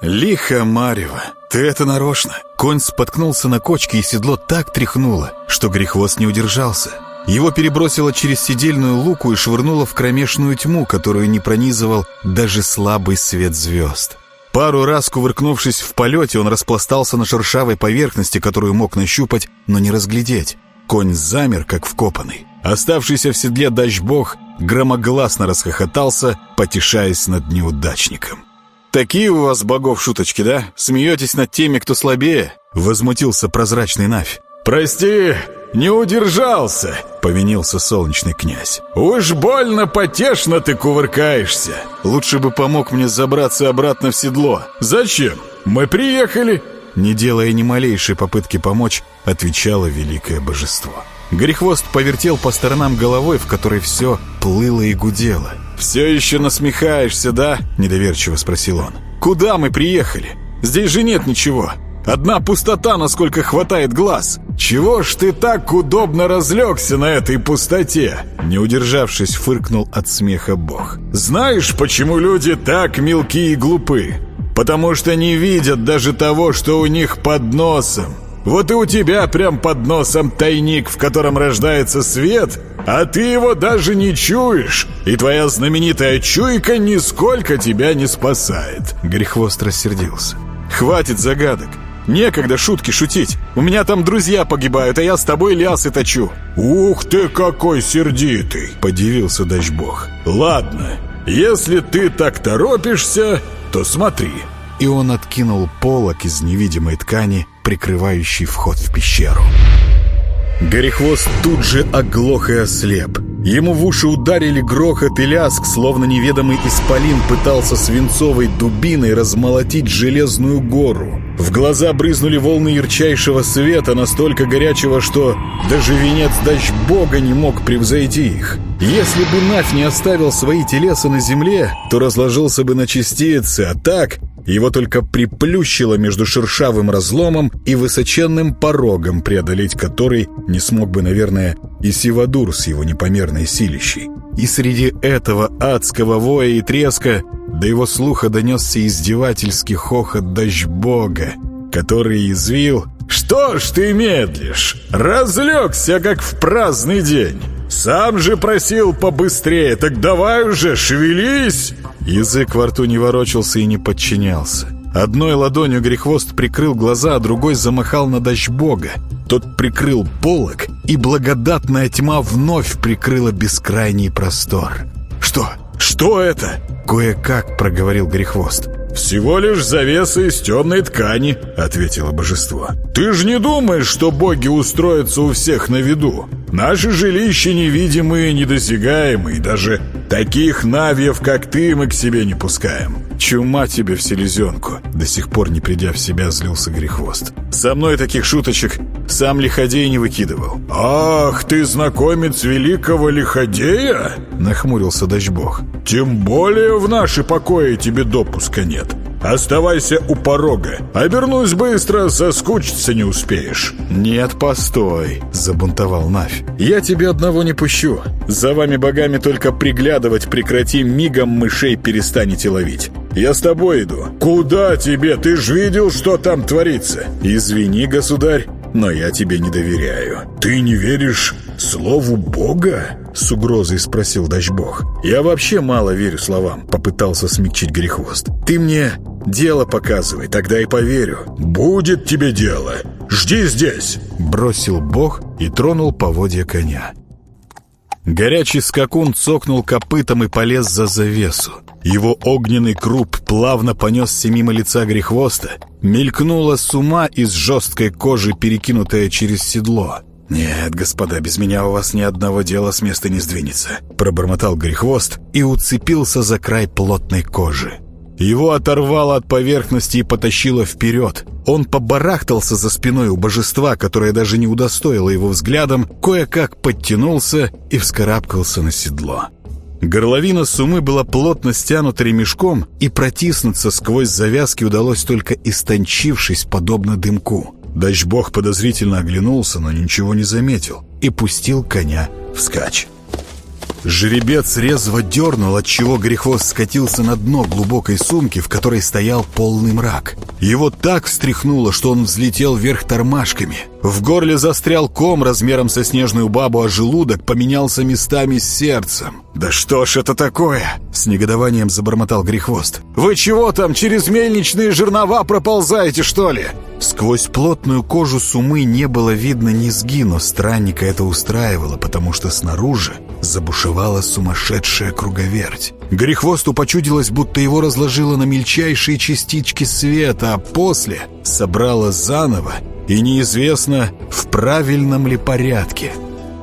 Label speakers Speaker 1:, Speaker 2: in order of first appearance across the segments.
Speaker 1: «Лихо, Марева, ты это нарочно!» Конь споткнулся на кочке, и седло так тряхнуло, что грехвост не удержался. Его перебросило через седельную луку и швырнуло в кромешную тьму, которую не пронизывал даже слабый свет звезд. Пару раз, кувыркнувшись в полете, он распластался на шершавой поверхности, которую мог нащупать, но не разглядеть. Конь замер, как вкопанный. Оставшийся в седле дачбог громогласно расхохотался, потешаясь над неудачником. «Такие у вас богов шуточки, да? Смеетесь над теми, кто слабее?» Возмутился прозрачный Навь.
Speaker 2: «Прости, не удержался!» — повинился солнечный князь. «Уж больно потешно ты кувыркаешься!»
Speaker 1: «Лучше бы помог мне забраться обратно в седло!»
Speaker 2: «Зачем? Мы приехали!»
Speaker 1: Не делая ни малейшей попытки помочь, отвечало великое божество. Грехвост повертел по сторонам головой, в которой все плыло и гудело. «Все еще насмехаешься, да?» — недоверчиво спросил он. «Куда мы приехали? Здесь же нет ничего. Одна пустота, насколько хватает глаз.
Speaker 2: Чего ж ты так удобно разлегся на этой пустоте?»
Speaker 1: Не удержавшись, фыркнул от смеха бог.
Speaker 2: «Знаешь, почему люди так мелки и глупы? Потому что не видят даже того, что у них под носом. Вот и у тебя прям под носом тайник, в котором рождается свет, а ты его даже не чуешь, и твоя знаменитая чуйка нисколько тебя не спасает».
Speaker 1: Грехвост рассердился. «Хватит загадок. Некогда шутки шутить. У меня там друзья погибают, а я с тобой лясы точу».
Speaker 2: «Ух ты, какой сердитый!» — подивился Дачбог. «Ладно, если ты так торопишься, то смотри».
Speaker 1: И он откинул полок из невидимой ткани, прикрывающий вход в пещеру. Горехвост тут же оглох и ослеп. Ему в уши ударили грохот и ляск, словно неведомый исполин пытался свинцовой дубиной размолотить железную гору. В глаза брызнули волны ярчайшего света, настолько горячего, что даже венец дач бога не мог превзойти их. Если бы Нафь не оставил свои телеса на земле, то разложился бы на частицы, а так его только приплющило между шершавым разломом и высоченным порогом, преодолеть который не смог бы, наверное, и Сивадур с его непомерной силищей. И среди этого адского воя и треска до его слуха донесся издевательский хохот Дажбога, который извил
Speaker 2: «Что ж ты медлишь? Разлегся, как в праздный день!» «Сам же просил побыстрее, так давай уже, шевелись!»
Speaker 1: Язык во рту не ворочался и не подчинялся. Одной ладонью Грехвост прикрыл глаза, а другой замахал на дождь бога. Тот прикрыл полок, и благодатная тьма вновь прикрыла бескрайний простор. «Что? Что это?» — кое-как проговорил Грехвост.
Speaker 2: «Всего лишь завеса из темной ткани», — ответило божество. «Ты же не думаешь, что боги устроятся у всех на виду? Наши жилища невидимые, недосягаемые, даже таких навьев, как ты, мы к себе не пускаем».
Speaker 1: «Чума тебе в селезенку!» До сих пор не придя в себя, злился Грехвост. «Со мной таких шуточек сам Лиходей не выкидывал».
Speaker 2: «Ах, ты знакомец великого Лиходея?»
Speaker 1: Нахмурился Дачбог.
Speaker 2: «Тем более в наши покои тебе допуска нет. Оставайся у порога. Обернусь быстро, соскучиться не успеешь».
Speaker 1: «Нет, постой», — забунтовал Навь. «Я тебе одного не пущу. За вами богами только приглядывать прекрати, мигом мышей перестанете ловить. Я с тобой иду».
Speaker 2: «Куда тебе? Ты ж видел, что там творится?»
Speaker 1: «Извини, государь, но я тебе не доверяю».
Speaker 2: «Ты не веришь слову Бога?»
Speaker 1: С угрозой спросил Дачбог. «Я вообще мало верю словам», — попытался смягчить Грехвост. «Ты мне дело показывай, тогда и поверю».
Speaker 2: «Будет тебе дело. Жди здесь», —
Speaker 1: бросил Бог и тронул поводья коня. Горячий скакун цокнул копытом и полез за завесу. Его огненный круп плавно понесся мимо лица Грехвоста, мелькнула с ума из жесткой кожи, перекинутая через седло. «Нет, господа, без меня у вас ни одного дела с места не сдвинется», пробормотал Грехвост и уцепился за край плотной кожи. Его оторвало от поверхности и потащило вперед. Он побарахтался за спиной у божества, которое даже не удостоило его взглядом, кое-как подтянулся и вскарабкался на седло. Горловина сумы была плотно стянута ремешком, и протиснуться сквозь завязки удалось только истончившись, подобно дымку. Дачбог подозрительно оглянулся, но ничего не заметил, и пустил коня вскачь. Жеребец резво дернул, отчего Грехвост скатился на дно глубокой сумки, в которой стоял полный мрак. Его так встряхнуло, что он взлетел вверх тормашками. В горле застрял ком размером со снежную бабу, а желудок поменялся местами с сердцем. «Да что ж это такое?» — с негодованием забормотал Грехвост. «Вы чего там, через мельничные жернова проползаете, что ли?» Сквозь плотную кожу сумы не было видно низги, но странника это устраивало, потому что снаружи забушевала сумасшедшая круговерть. Грехвосту почудилось, будто его разложило на мельчайшие частички света, а после собрало заново, и неизвестно, в правильном ли порядке.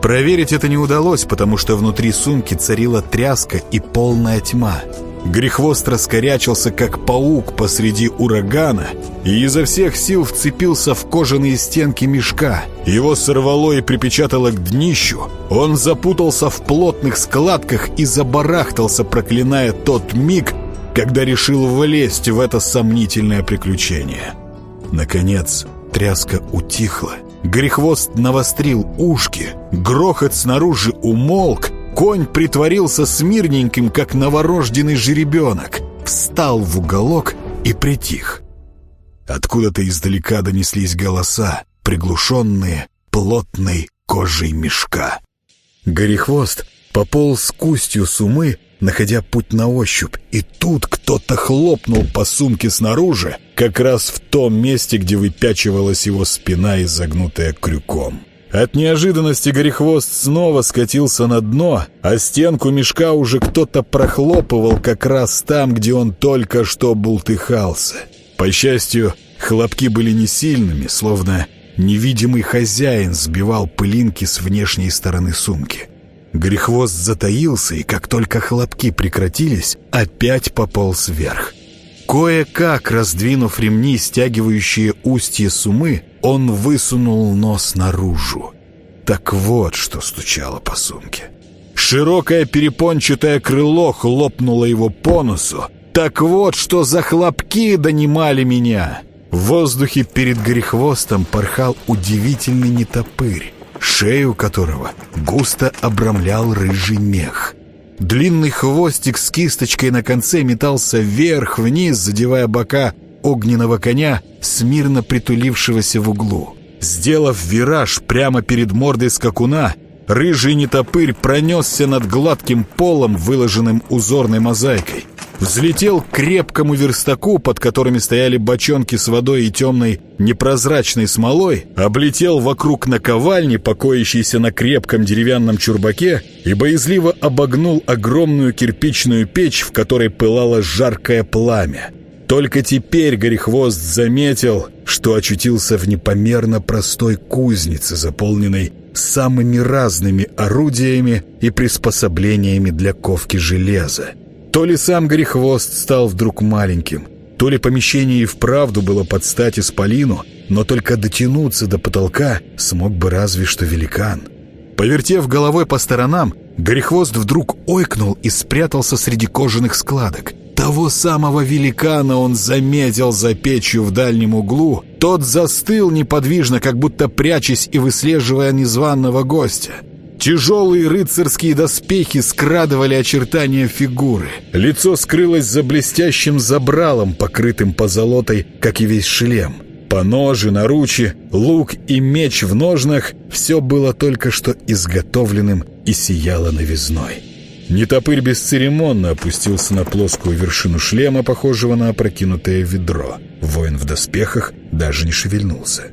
Speaker 1: Проверить это не удалось, потому что внутри сумки царила тряска и полная тьма — Грехвост раскорячился, как паук посреди урагана, и изо всех сил вцепился в кожаные стенки мешка. Его сорвало и припечатало к днищу. Он запутался в плотных складках и забарахтался, проклиная тот миг, когда решил влезть в это сомнительное приключение. Наконец, тряска утихла. Грехвост навострил ушки, грохот снаружи умолк, Конь притворился смирненьким, как новорожденный жеребенок, встал в уголок и притих. Откуда-то издалека донеслись голоса, приглушенные плотной кожей мешка. Горехвост пополз кустью сумы, находя путь на ощупь, и тут кто-то хлопнул по сумке снаружи, как раз в том месте, где выпячивалась его спина, изогнутая крюком. От неожиданности Горехвост снова скатился на дно, а стенку мешка уже кто-то прохлопывал как раз там, где он только что бултыхался. По счастью, хлопки были не сильными, словно невидимый хозяин сбивал пылинки с внешней стороны сумки. Грехвост затаился, и как только хлопки прекратились, опять пополз вверх. Кое-как, раздвинув ремни, стягивающие устье сумы, он высунул нос наружу. Так вот, что стучало по сумке. Широкое перепончатое крыло хлопнуло его по носу. Так вот, что за хлопки донимали меня. В воздухе перед грехвостом порхал удивительный нетопырь, шею которого густо обрамлял рыжий мех. Длинный хвостик с кисточкой на конце метался вверх-вниз, задевая бока огненного коня, смирно притулившегося в углу. Сделав вираж прямо перед мордой скакуна, рыжий нетопырь пронесся над гладким полом, выложенным узорной мозаикой взлетел к крепкому верстаку, под которыми стояли бочонки с водой и темной непрозрачной смолой, облетел вокруг наковальни, покоящейся на крепком деревянном чурбаке, и боязливо обогнул огромную кирпичную печь, в которой пылало жаркое пламя. Только теперь Горехвост заметил, что очутился в непомерно простой кузнице, заполненной самыми разными орудиями и приспособлениями для ковки железа. То ли сам Горехвост стал вдруг маленьким, то ли помещение и вправду было под стать исполину, но только дотянуться до потолка смог бы разве что великан. Повертев головой по сторонам, Горехвост вдруг ойкнул и спрятался среди кожаных складок. Того самого великана он заметил за печью в дальнем углу. Тот застыл неподвижно, как будто прячась и выслеживая незваного гостя. Тяжелые рыцарские доспехи скрадывали очертания фигуры. Лицо скрылось за блестящим забралом, покрытым позолотой, как и весь шлем. По ножи, наручи, лук и меч в ножнах — все было только что изготовленным и сияло новизной. Нетопырь бесцеремонно опустился на плоскую вершину шлема, похожего на опрокинутое ведро. Воин в доспехах даже не шевельнулся.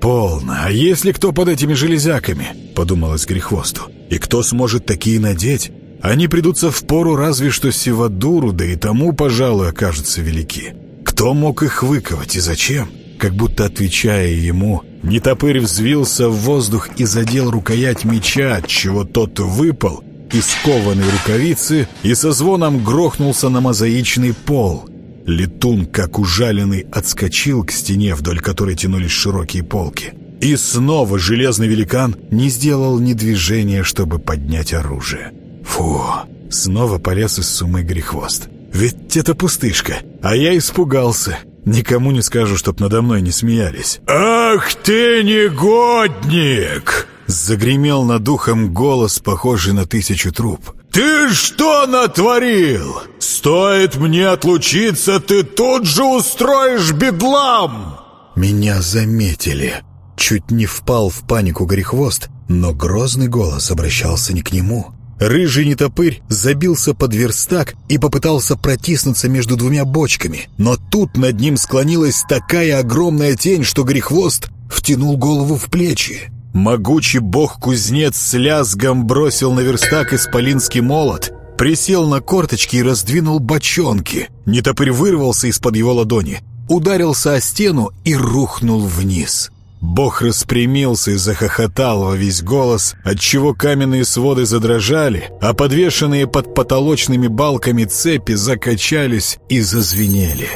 Speaker 1: «Полно. А если кто под этими железяками?» — подумалось Грехвосту. «И кто сможет такие надеть? Они придутся в пору разве что Севадуру, да и тому, пожалуй, окажутся велики. Кто мог их выковать и зачем?» Как будто отвечая ему, нетопырь взвился в воздух и задел рукоять меча, отчего тот выпал из кованой рукавицы и со звоном грохнулся на мозаичный пол — Летун, как ужаленный, отскочил к стене, вдоль которой тянулись широкие полки. И снова железный великан не сделал ни движения, чтобы поднять оружие. Фу, снова полез из сумы грехвост. Ведь это пустышка, а я испугался. Никому не скажу, чтоб надо мной не смеялись. «Ах ты негодник!» Загремел над ухом голос, похожий на тысячу труб.
Speaker 2: «Ты что натворил? Стоит мне отлучиться, ты тут же устроишь бедлам!»
Speaker 1: Меня заметили. Чуть не впал в панику Горехвост, но грозный голос обращался не к нему. Рыжий нетопырь забился под верстак и попытался протиснуться между двумя бочками, но тут над ним склонилась такая огромная тень, что Грехвост втянул голову в плечи. Могучий бог-кузнец с лязгом бросил на верстак исполинский молот, присел на корточки и раздвинул бочонки. Нетопырь вырвался из-под его ладони, ударился о стену и рухнул вниз. Бог распрямился и захохотал во весь голос, отчего каменные своды задрожали, а подвешенные под потолочными балками цепи закачались и зазвенели.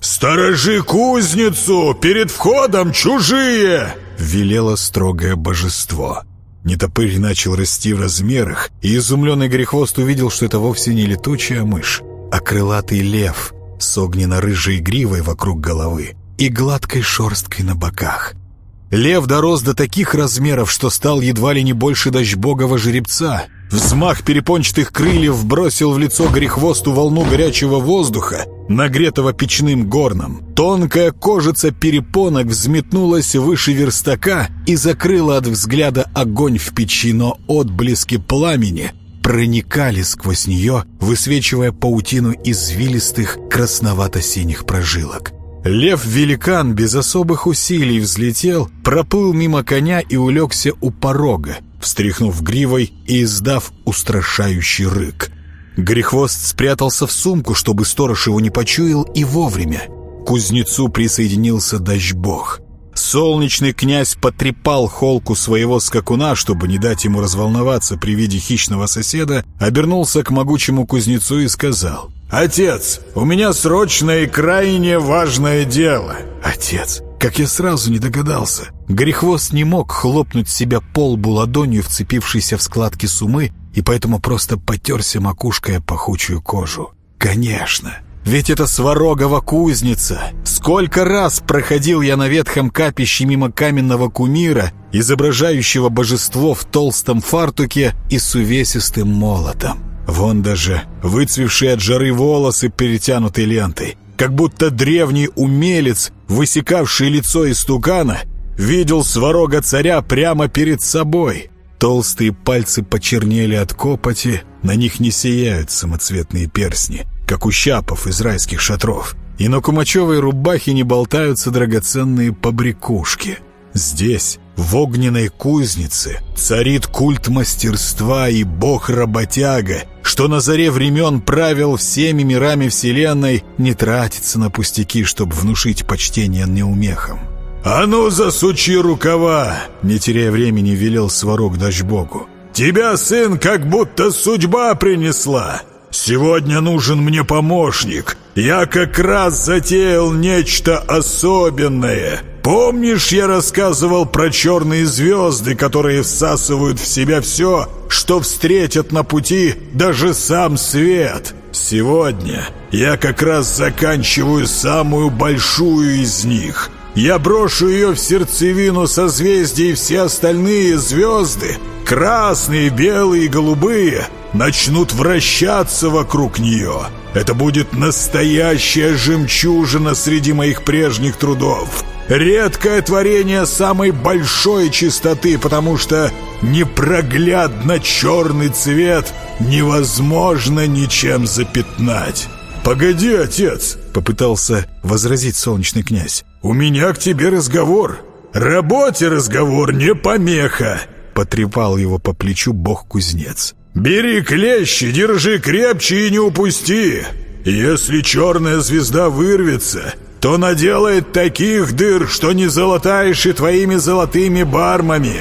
Speaker 2: «Сторожи кузницу! Перед входом чужие!» — велело строгое божество.
Speaker 1: Нетопырь начал расти в размерах, и изумленный грехвост увидел, что это вовсе не летучая мышь, а крылатый лев с огненно-рыжей гривой вокруг головы и гладкой шерсткой на боках — Лев дорос до таких размеров, что стал едва ли не больше дождьбогого жеребца. Взмах перепончатых крыльев бросил в лицо грехвосту волну горячего воздуха, нагретого печным горном. Тонкая кожица перепонок взметнулась выше верстака и закрыла от взгляда огонь в печи, но отблески пламени проникали сквозь нее, высвечивая паутину извилистых красновато-синих прожилок. Лев-великан без особых усилий взлетел, проплыл мимо коня и улегся у порога, встряхнув гривой и издав устрашающий рык. Грехвост спрятался в сумку, чтобы сторож его не почуял, и вовремя. К кузнецу присоединился дождь-бог. Солнечный князь потрепал холку своего скакуна, чтобы не дать ему разволноваться при виде хищного соседа, обернулся к могучему кузнецу и сказал «Отец, у меня срочное и крайне важное дело». «Отец, как я сразу не догадался». Грехвост не мог хлопнуть себя по лбу ладонью, вцепившейся в складки сумы, и поэтому просто потерся макушкой о пахучую кожу. «Конечно, ведь это Сварогова кузница. Сколько раз проходил я на ветхом капище мимо каменного кумира, изображающего божество в толстом фартуке и с увесистым молотом. Вон даже выцвевшие от жары волосы, перетянутой лентой. Как будто древний умелец, высекавший лицо из тукана, видел сварога царя прямо перед собой. Толстые пальцы почернели от копоти, на них не сияют самоцветные перстни, как у щапов из райских шатров. И на кумачевой рубахе не болтаются драгоценные побрякушки. Здесь в огненной кузнице царит культ мастерства и бог-работяга, что на заре времен правил всеми мирами Вселенной, не тратится на пустяки, чтобы внушить почтение неумехам.
Speaker 2: «А ну, засучи рукава!» Не теряя времени, велел сварог Дачбогу. «Тебя, сын, как будто судьба принесла!» «Сегодня нужен мне помощник. Я как раз затеял нечто особенное. Помнишь, я рассказывал про черные звезды, которые всасывают в себя все, что встретят на пути даже сам свет? Сегодня я как раз заканчиваю самую большую из них. Я брошу ее в сердцевину созвездий, и все остальные звезды, красные, белые и голубые, начнут вращаться вокруг нее. Это будет настоящая жемчужина среди моих прежних трудов». Редкое творение самой большой чистоты, потому что непроглядно черный цвет невозможно ничем запятнать. «Погоди, отец!» — попытался возразить солнечный князь. «У меня к тебе разговор. Работе разговор не помеха!» Потрепал его по плечу бог-кузнец. «Бери клещи, держи крепче и не упусти! Если черная звезда вырвется, то наделает таких дыр, что не золотаешь и твоими золотыми бармами!»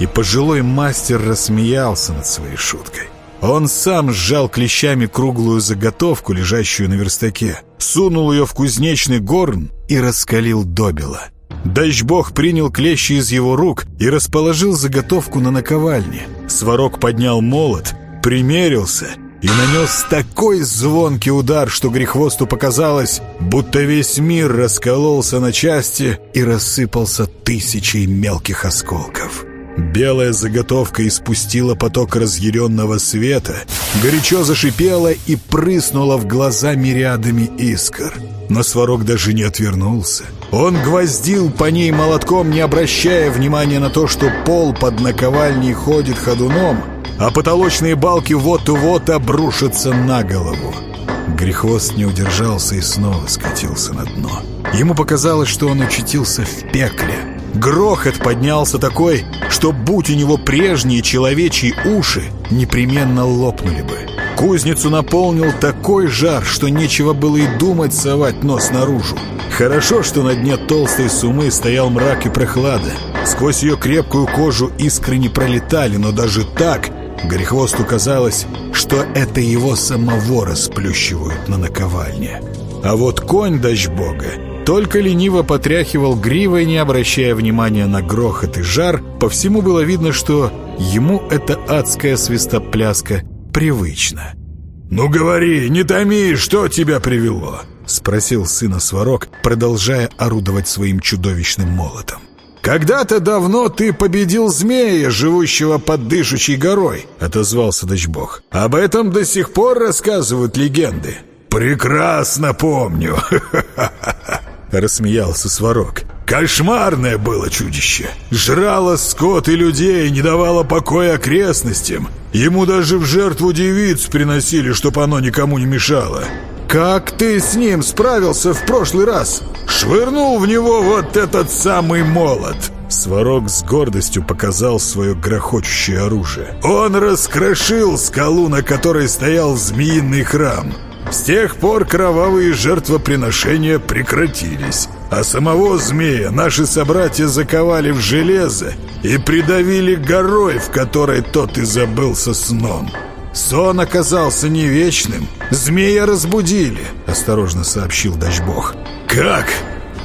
Speaker 2: И пожилой мастер рассмеялся над своей шуткой. Он сам сжал клещами круглую заготовку, лежащую на верстаке, сунул ее в кузнечный горн и раскалил добело. Дождь-бог принял клещи из его рук и расположил заготовку на наковальне. Сварог поднял молот, примерился и нанес такой звонкий удар, что Грехвосту показалось, будто весь мир раскололся на части и рассыпался тысячей мелких осколков.
Speaker 1: Белая заготовка испустила поток разъяренного света, горячо зашипела и прыснула в глаза мириадами искр. Но Сварог даже не отвернулся. Он гвоздил по ней молотком, не обращая внимания на то, что пол под наковальней ходит ходуном, а потолочные балки вот-вот обрушатся на голову. Грехвост не удержался и снова скатился на дно. Ему показалось, что он очутился в пекле. Грохот поднялся такой, что будь у него прежние человечьи уши, непременно лопнули бы. Кузницу наполнил такой жар, что нечего было и думать совать нос наружу. Хорошо, что на дне толстой сумы стоял мрак и прохлада. Сквозь ее крепкую кожу искры не пролетали, но даже так Горехвосту казалось, что это его самого расплющивают на наковальне. А вот конь дождь бога только лениво потряхивал гривой, не обращая внимания на грохот и жар. По всему было видно, что ему эта адская свистопляска привычна.
Speaker 2: «Ну говори, не томи, что тебя привело?»
Speaker 1: — спросил сына Сварог, продолжая орудовать своим чудовищным молотом.
Speaker 2: «Когда-то давно ты победил змея, живущего под дышащей горой», — отозвался Дочбог. «Об этом до сих пор рассказывают легенды». «Прекрасно помню!» Рассмеялся Сварог. Кошмарное было чудище. Жрало скот и людей, не давало покоя окрестностям. Ему даже в жертву девиц приносили, чтоб оно никому не мешало. «Как ты с ним справился в прошлый раз?» «Швырнул в него вот этот самый молот!» Сварог с гордостью показал свое грохочущее оружие. «Он раскрошил скалу, на которой стоял змеиный храм. С тех пор кровавые жертвоприношения прекратились, а самого змея наши собратья заковали в железо и придавили горой, в которой тот и забылся сном. Сон оказался не вечным, змея разбудили, осторожно сообщил Дачбог. Как?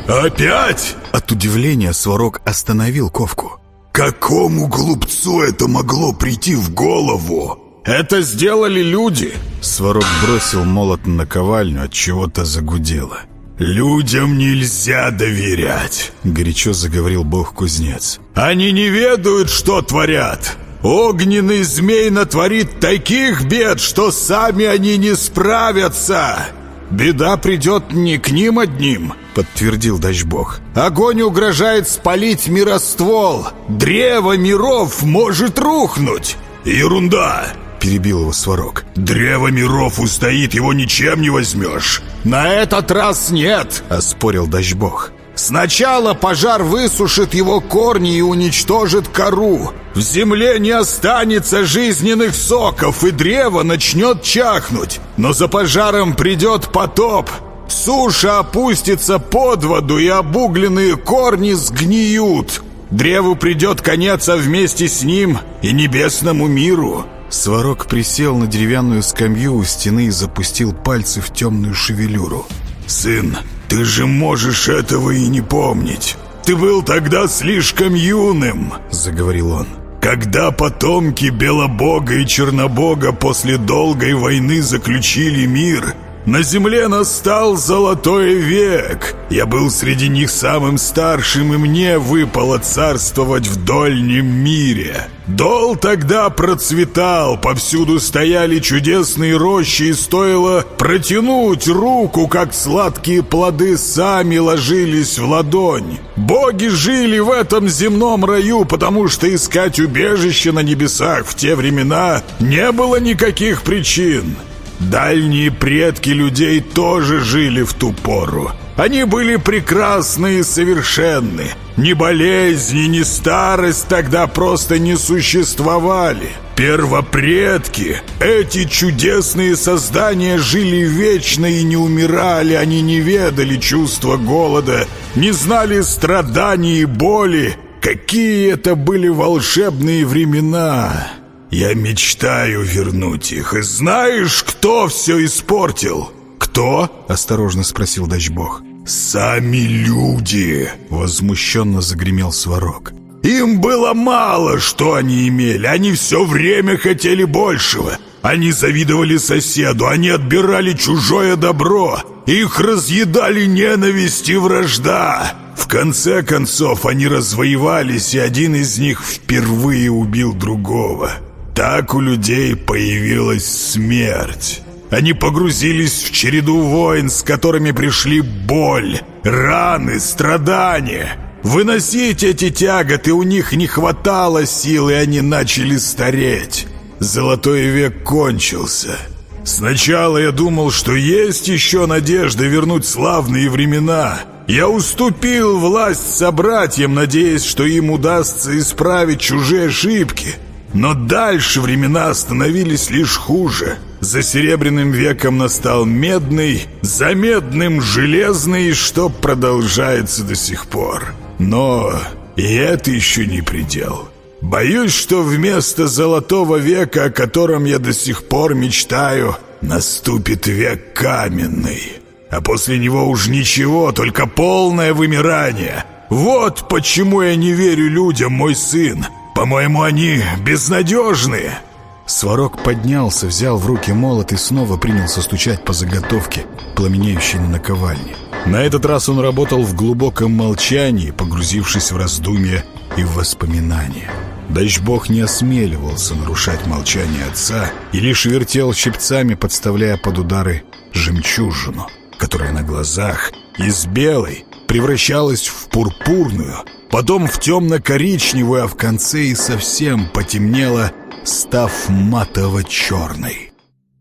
Speaker 2: Опять?
Speaker 1: От удивления Сварог остановил ковку.
Speaker 2: Какому глупцу это могло прийти в голову? Это сделали люди!»
Speaker 1: Сварог бросил молот на ковальню, от чего-то загудело.
Speaker 2: «Людям нельзя доверять!» — горячо заговорил бог-кузнец. «Они не ведают, что творят!» Огненный змей натворит таких бед, что сами они не справятся. Беда придет не к ним одним, подтвердил Дачбог. Огонь угрожает спалить мироствол. Древо миров может рухнуть. Ерунда, — перебил его Сварог. «Древо миров устоит, его ничем не возьмешь!» «На этот раз нет!» — оспорил Дачбог. «Сначала пожар высушит его корни и уничтожит кору. В земле не останется жизненных соков, и древо начнет чахнуть. Но за пожаром придет потоп. Суша опустится под воду, и обугленные корни сгниют. Древу придет конец, а вместе с ним и небесному миру».
Speaker 1: Сварог присел на деревянную скамью у стены и запустил пальцы в темную шевелюру.
Speaker 2: «Сын, ты же можешь этого и не помнить. Ты был тогда слишком юным», — заговорил он. «Когда потомки Белобога и Чернобога после долгой войны заключили мир, на земле настал золотой век. Я был среди них самым старшим, и мне выпало царствовать в дольнем мире. Дол тогда процветал, повсюду стояли чудесные рощи, и стоило протянуть руку, как сладкие плоды сами ложились в ладонь. Боги жили в этом земном раю, потому что искать убежище на небесах в те времена не было никаких причин. Дальние предки людей тоже жили в ту пору. Они были прекрасны и совершенны. Ни болезни, ни старость тогда просто не существовали. Первопредки, эти чудесные создания жили вечно и не умирали, они не ведали чувства голода, не знали страданий и боли. Какие это были волшебные времена! Я мечтаю вернуть их. И знаешь, кто все испортил? Кто? Осторожно спросил Дачбог. Сами люди, возмущенно загремел Сварог. Им было мало, что они имели. Они все время хотели большего. Они завидовали соседу, они отбирали чужое добро. Их разъедали ненависть и вражда. В конце концов, они развоевались, и один из них впервые убил другого. Так у людей появилась смерть. Они погрузились в череду войн, с которыми пришли боль, раны, страдания. Выносить эти тяготы у них не хватало сил, и они начали стареть. Золотой век кончился. Сначала я думал, что есть еще надежда вернуть славные времена. Я уступил власть собратьям, надеясь, что им удастся исправить чужие ошибки. Но дальше времена становились лишь хуже. За серебряным веком настал медный, за медным железный, что продолжается до сих пор. Но и это еще не предел. Боюсь, что вместо золотого века, о котором я до сих пор мечтаю, наступит век каменный. А после него уж ничего, только полное вымирание. Вот почему я не верю людям, мой сын. По-моему, они безнадежные.
Speaker 1: Сварог поднялся, взял в руки молот и снова принялся стучать по заготовке, пламенеющей на наковальне. На этот раз он работал в глубоком молчании, погрузившись в раздумья и в воспоминания. Дачбог не осмеливался нарушать молчание отца и лишь вертел щипцами, подставляя под удары жемчужину, которая на глазах из белой превращалась в пурпурную, потом в темно-коричневую, а в конце и совсем потемнела, став матово-черной.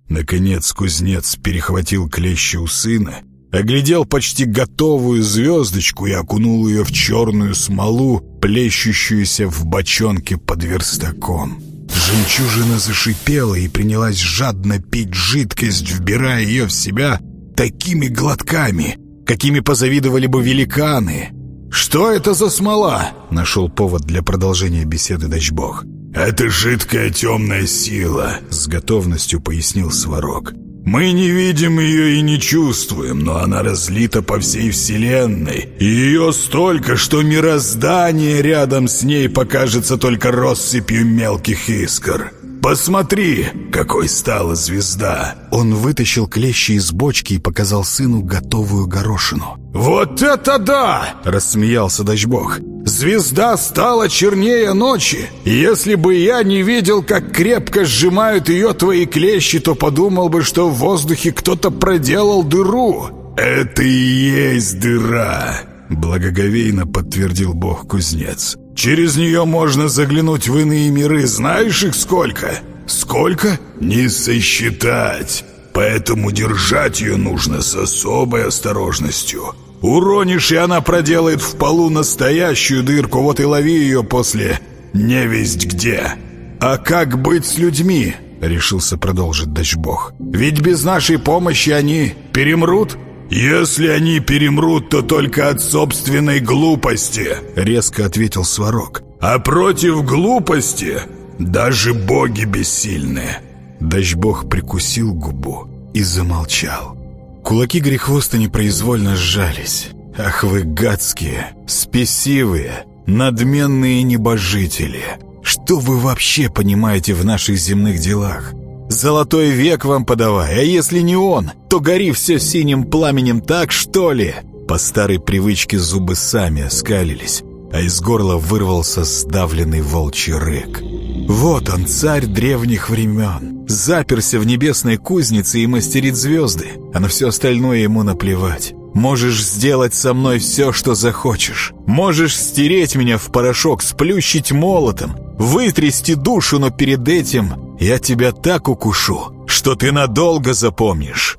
Speaker 1: Наконец кузнец перехватил клещи у сына оглядел почти готовую звездочку и окунул ее в черную смолу, плещущуюся в бочонке под верстаком. Жемчужина зашипела и принялась жадно пить жидкость, вбирая ее в себя такими глотками, какими позавидовали бы великаны. «Что это за смола?» — нашел повод для продолжения беседы Дачбог.
Speaker 2: «Это жидкая темная сила», — с готовностью пояснил Сварог. Мы не видим ее и не чувствуем, но она разлита по всей Вселенной. Ее столько, что мироздание рядом с ней покажется только россыпью мелких искр. Посмотри, какой стала звезда!»
Speaker 1: Он вытащил клещи из бочки и показал сыну готовую горошину.
Speaker 2: «Вот это да!» — рассмеялся Дачбог. «Звезда стала чернее ночи. Если бы я не видел, как крепко сжимают ее твои клещи, то подумал бы, что в воздухе кто-то проделал дыру. Это и есть дыра!» Благоговейно подтвердил бог-кузнец. «Через нее можно заглянуть в иные миры. Знаешь их сколько?» «Сколько?» «Не сосчитать. Поэтому держать ее нужно с особой осторожностью. Уронишь, и она проделает в полу настоящую дырку. Вот и лови ее после невесть где». «А как быть с людьми?» — решился продолжить Дачбог. «Ведь без нашей помощи они перемрут?» «Если они перемрут, то только от собственной глупости», — резко ответил Сварог. «А против глупости даже боги бессильны».
Speaker 1: Дачбог прикусил губу и замолчал. Кулаки Грехвоста непроизвольно сжались. «Ах вы гадские, спесивые, надменные небожители! Что вы вообще понимаете в наших земных делах? Золотой век вам подавай, а если не он, то гори все синим пламенем так, что ли?» По старой привычке зубы сами оскалились, а из горла вырвался сдавленный волчий рык. «Вот он, царь древних времен, заперся в небесной кузнице и мастерит звезды, а на все остальное ему наплевать. Можешь сделать со мной все, что захочешь. Можешь стереть меня в порошок, сплющить молотом, вытрясти душу, но перед этим я тебя так укушу, что ты надолго запомнишь».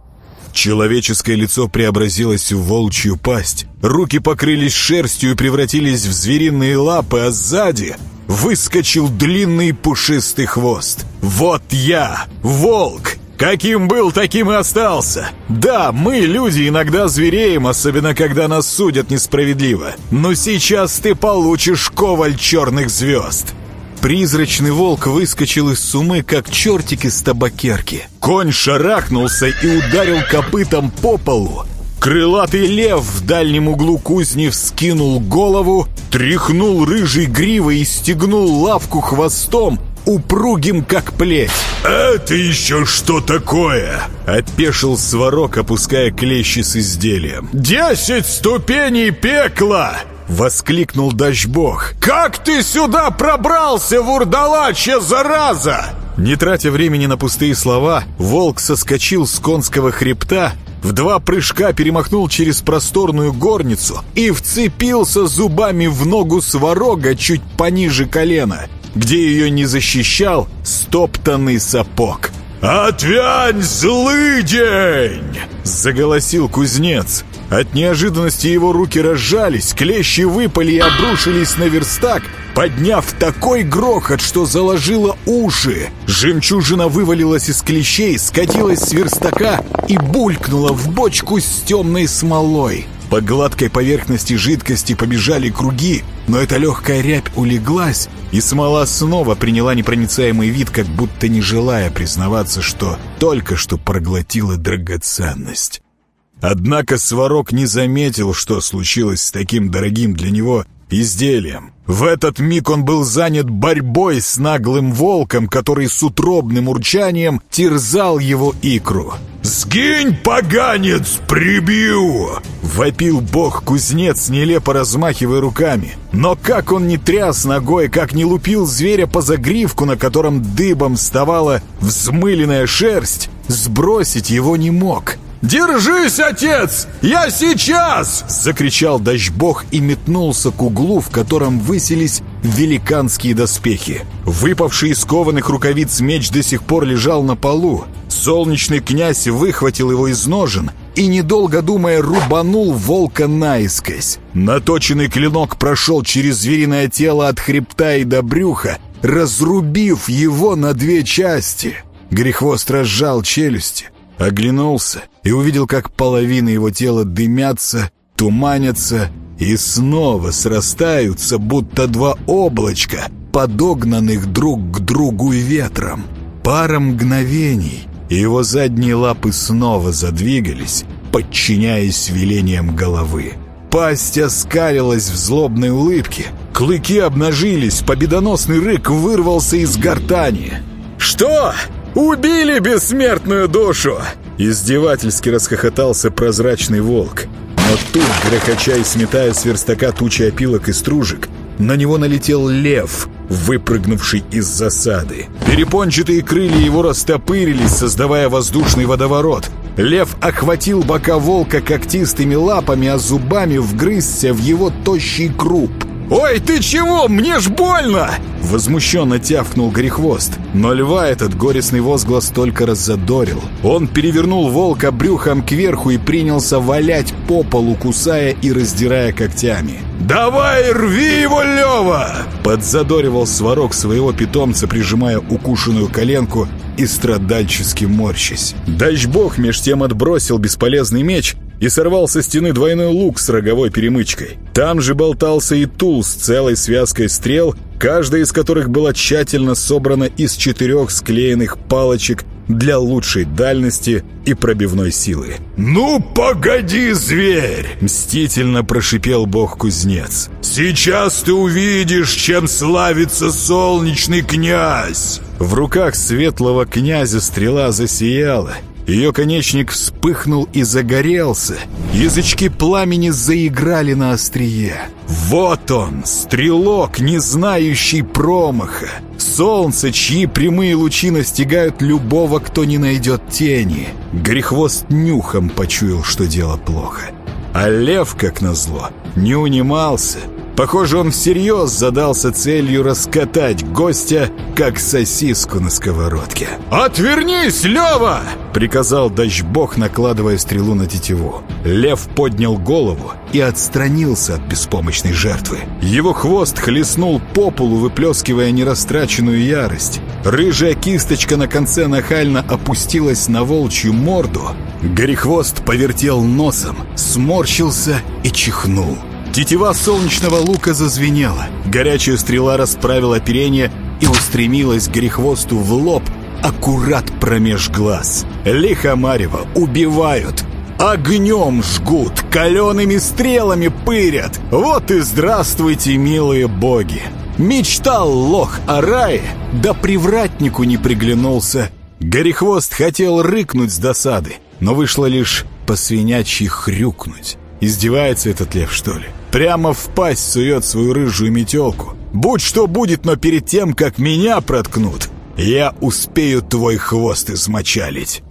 Speaker 1: Человеческое лицо преобразилось в волчью пасть. Руки покрылись шерстью и превратились в звериные лапы, а сзади выскочил длинный пушистый хвост. «Вот я, волк!» Каким был, таким и остался. Да, мы, люди, иногда звереем, особенно когда нас судят несправедливо. Но сейчас ты получишь коваль черных звезд. Призрачный волк выскочил из сумы, как чертик из табакерки. Конь шарахнулся и ударил копытом по полу. Крылатый лев в дальнем углу кузни вскинул голову, тряхнул рыжей гривой и стегнул лавку хвостом, упругим, как плеть.
Speaker 2: «Это еще что такое?»
Speaker 1: Опешил сварок, опуская клещи с изделием.
Speaker 2: «Десять ступеней пекла!»
Speaker 1: Воскликнул дождь-бог.
Speaker 2: «Как ты сюда пробрался, вурдалачья зараза?»
Speaker 1: Не тратя времени на пустые слова, волк соскочил с конского хребта, в два прыжка перемахнул через просторную горницу и вцепился зубами в ногу сварога чуть пониже колена, где ее не защищал стоптанный сапог.
Speaker 2: «Отвянь, злый день!»
Speaker 1: — заголосил кузнец. От неожиданности его руки разжались, клещи выпали и обрушились на верстак, подняв такой грохот, что заложило уши. Жемчужина вывалилась из клещей, скатилась с верстака и булькнула в бочку с темной смолой. По гладкой поверхности жидкости побежали круги, но эта легкая рябь улеглась, и смола снова приняла непроницаемый вид, как будто не желая признаваться, что только что проглотила драгоценность. Однако Сварог не заметил, что случилось с таким дорогим для него изделием. В этот миг он был занят борьбой с наглым волком, который с утробным урчанием терзал его икру.
Speaker 2: «Сгинь, поганец, прибью!»
Speaker 1: Вопил бог-кузнец, нелепо размахивая руками. Но как он не тряс ногой, как не лупил зверя по загривку, на котором дыбом вставала взмыленная шерсть, сбросить его не мог.
Speaker 2: «Держись, отец! Я сейчас!»
Speaker 1: Закричал дождь-бог и метнулся к углу, в котором высились великанские доспехи. Выпавший из кованых рукавиц меч до сих пор лежал на полу. Солнечный князь выхватил его из ножен и, недолго думая, рубанул волка наискось. Наточенный клинок прошел через звериное тело от хребта и до брюха, разрубив его на две части. Грехвост разжал челюсти, оглянулся и увидел, как половины его тела дымятся, туманятся и снова срастаются, будто два облачка, подогнанных друг к другу ветром. Пара мгновений, и его задние лапы снова задвигались, подчиняясь велениям головы. Пасть оскалилась в злобной улыбке, клыки обнажились, победоносный рык вырвался из гортани.
Speaker 2: «Что? Убили бессмертную душу?»
Speaker 1: Издевательски расхохотался прозрачный волк. Но тут, грохоча и сметая с верстака тучи опилок и стружек, на него налетел лев, выпрыгнувший из засады. Перепончатые крылья его растопырились, создавая воздушный водоворот. Лев охватил бока волка когтистыми лапами, а зубами вгрызся в его тощий круп.
Speaker 2: «Ой, ты чего? Мне ж больно!»
Speaker 1: Возмущенно тявкнул Горехвост. Но льва этот горестный возглас только раззадорил. Он перевернул волка брюхом кверху и принялся валять по полу, кусая и раздирая когтями.
Speaker 2: «Давай, рви его, Лева!»
Speaker 1: Подзадоривал сварок своего питомца, прижимая укушенную коленку и страдальчески морщась. Дачбог меж тем отбросил бесполезный меч и сорвал со стены двойной лук с роговой перемычкой. Там же болтался и тул с целой связкой стрел, каждая из которых была тщательно собрана из четырех склеенных палочек для лучшей дальности и пробивной силы.
Speaker 2: «Ну, погоди, зверь!»
Speaker 1: — мстительно прошипел бог-кузнец.
Speaker 2: «Сейчас ты увидишь, чем славится солнечный князь!»
Speaker 1: В руках светлого князя стрела засияла, ее конечник вспыхнул и загорелся. Язычки пламени заиграли на острие. Вот он, стрелок, не знающий промаха. Солнце, чьи прямые лучи настигают любого, кто не найдет тени. Грехвост нюхом почуял, что дело плохо. А лев, как назло, не унимался — Похоже, он всерьез задался целью раскатать гостя, как сосиску на сковородке.
Speaker 2: «Отвернись, Лева!»
Speaker 1: — приказал дождь-бог, накладывая стрелу на тетиву. Лев поднял голову и отстранился от беспомощной жертвы. Его хвост хлестнул по полу, выплескивая нерастраченную ярость. Рыжая кисточка на конце нахально опустилась на волчью морду. Горехвост повертел носом, сморщился и чихнул. Тетива солнечного лука зазвенела. Горячая стрела расправила оперение и устремилась к грехвосту в лоб, аккурат промеж глаз. Лихомарева убивают, огнем жгут, калеными стрелами пырят. Вот и здравствуйте, милые боги! Мечтал лох о рае, да привратнику не приглянулся. Горехвост хотел рыкнуть с досады, но вышло лишь посвинячьи хрюкнуть. Издевается этот лев, что ли? Прямо в пасть сует свою рыжую метелку. Будь что будет, но перед тем, как меня проткнут, я успею твой хвост измочалить.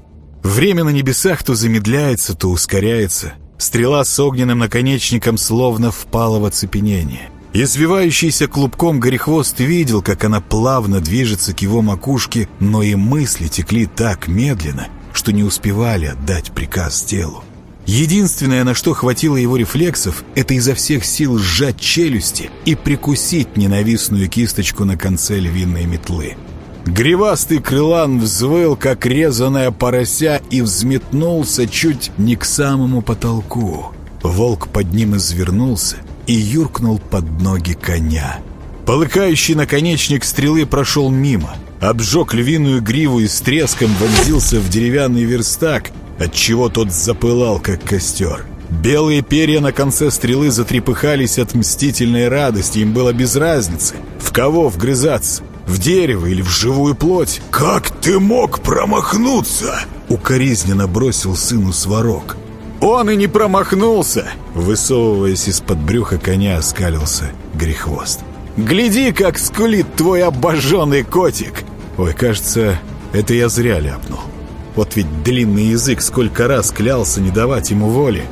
Speaker 1: Время на небесах то замедляется, то ускоряется. Стрела с огненным наконечником словно впала в оцепенение. Извивающийся клубком горехвост видел, как она плавно движется к его макушке, но и мысли текли так медленно, что не успевали отдать приказ телу. Единственное, на что хватило его рефлексов, это изо всех сил сжать челюсти и прикусить ненавистную кисточку на конце львиной метлы. Гривастый крылан взвыл, как резаная порося, и взметнулся чуть не к самому потолку. Волк под ним извернулся и юркнул под ноги коня. Полыкающий наконечник стрелы прошел мимо, обжег львиную гриву и с треском вонзился в деревянный верстак, отчего тот запылал, как костер. Белые перья на конце стрелы затрепыхались от мстительной радости. Им было без разницы, в кого вгрызаться, в дерево или в живую плоть.
Speaker 2: «Как ты мог промахнуться?»
Speaker 1: Укоризненно бросил сыну сварог. «Он и не промахнулся!» Высовываясь из-под брюха коня, оскалился грехвост. «Гляди, как скулит твой обожженный котик!» Ой, кажется, это я зря ляпнул. Вот ведь длинный язык сколько раз клялся не давать ему воли.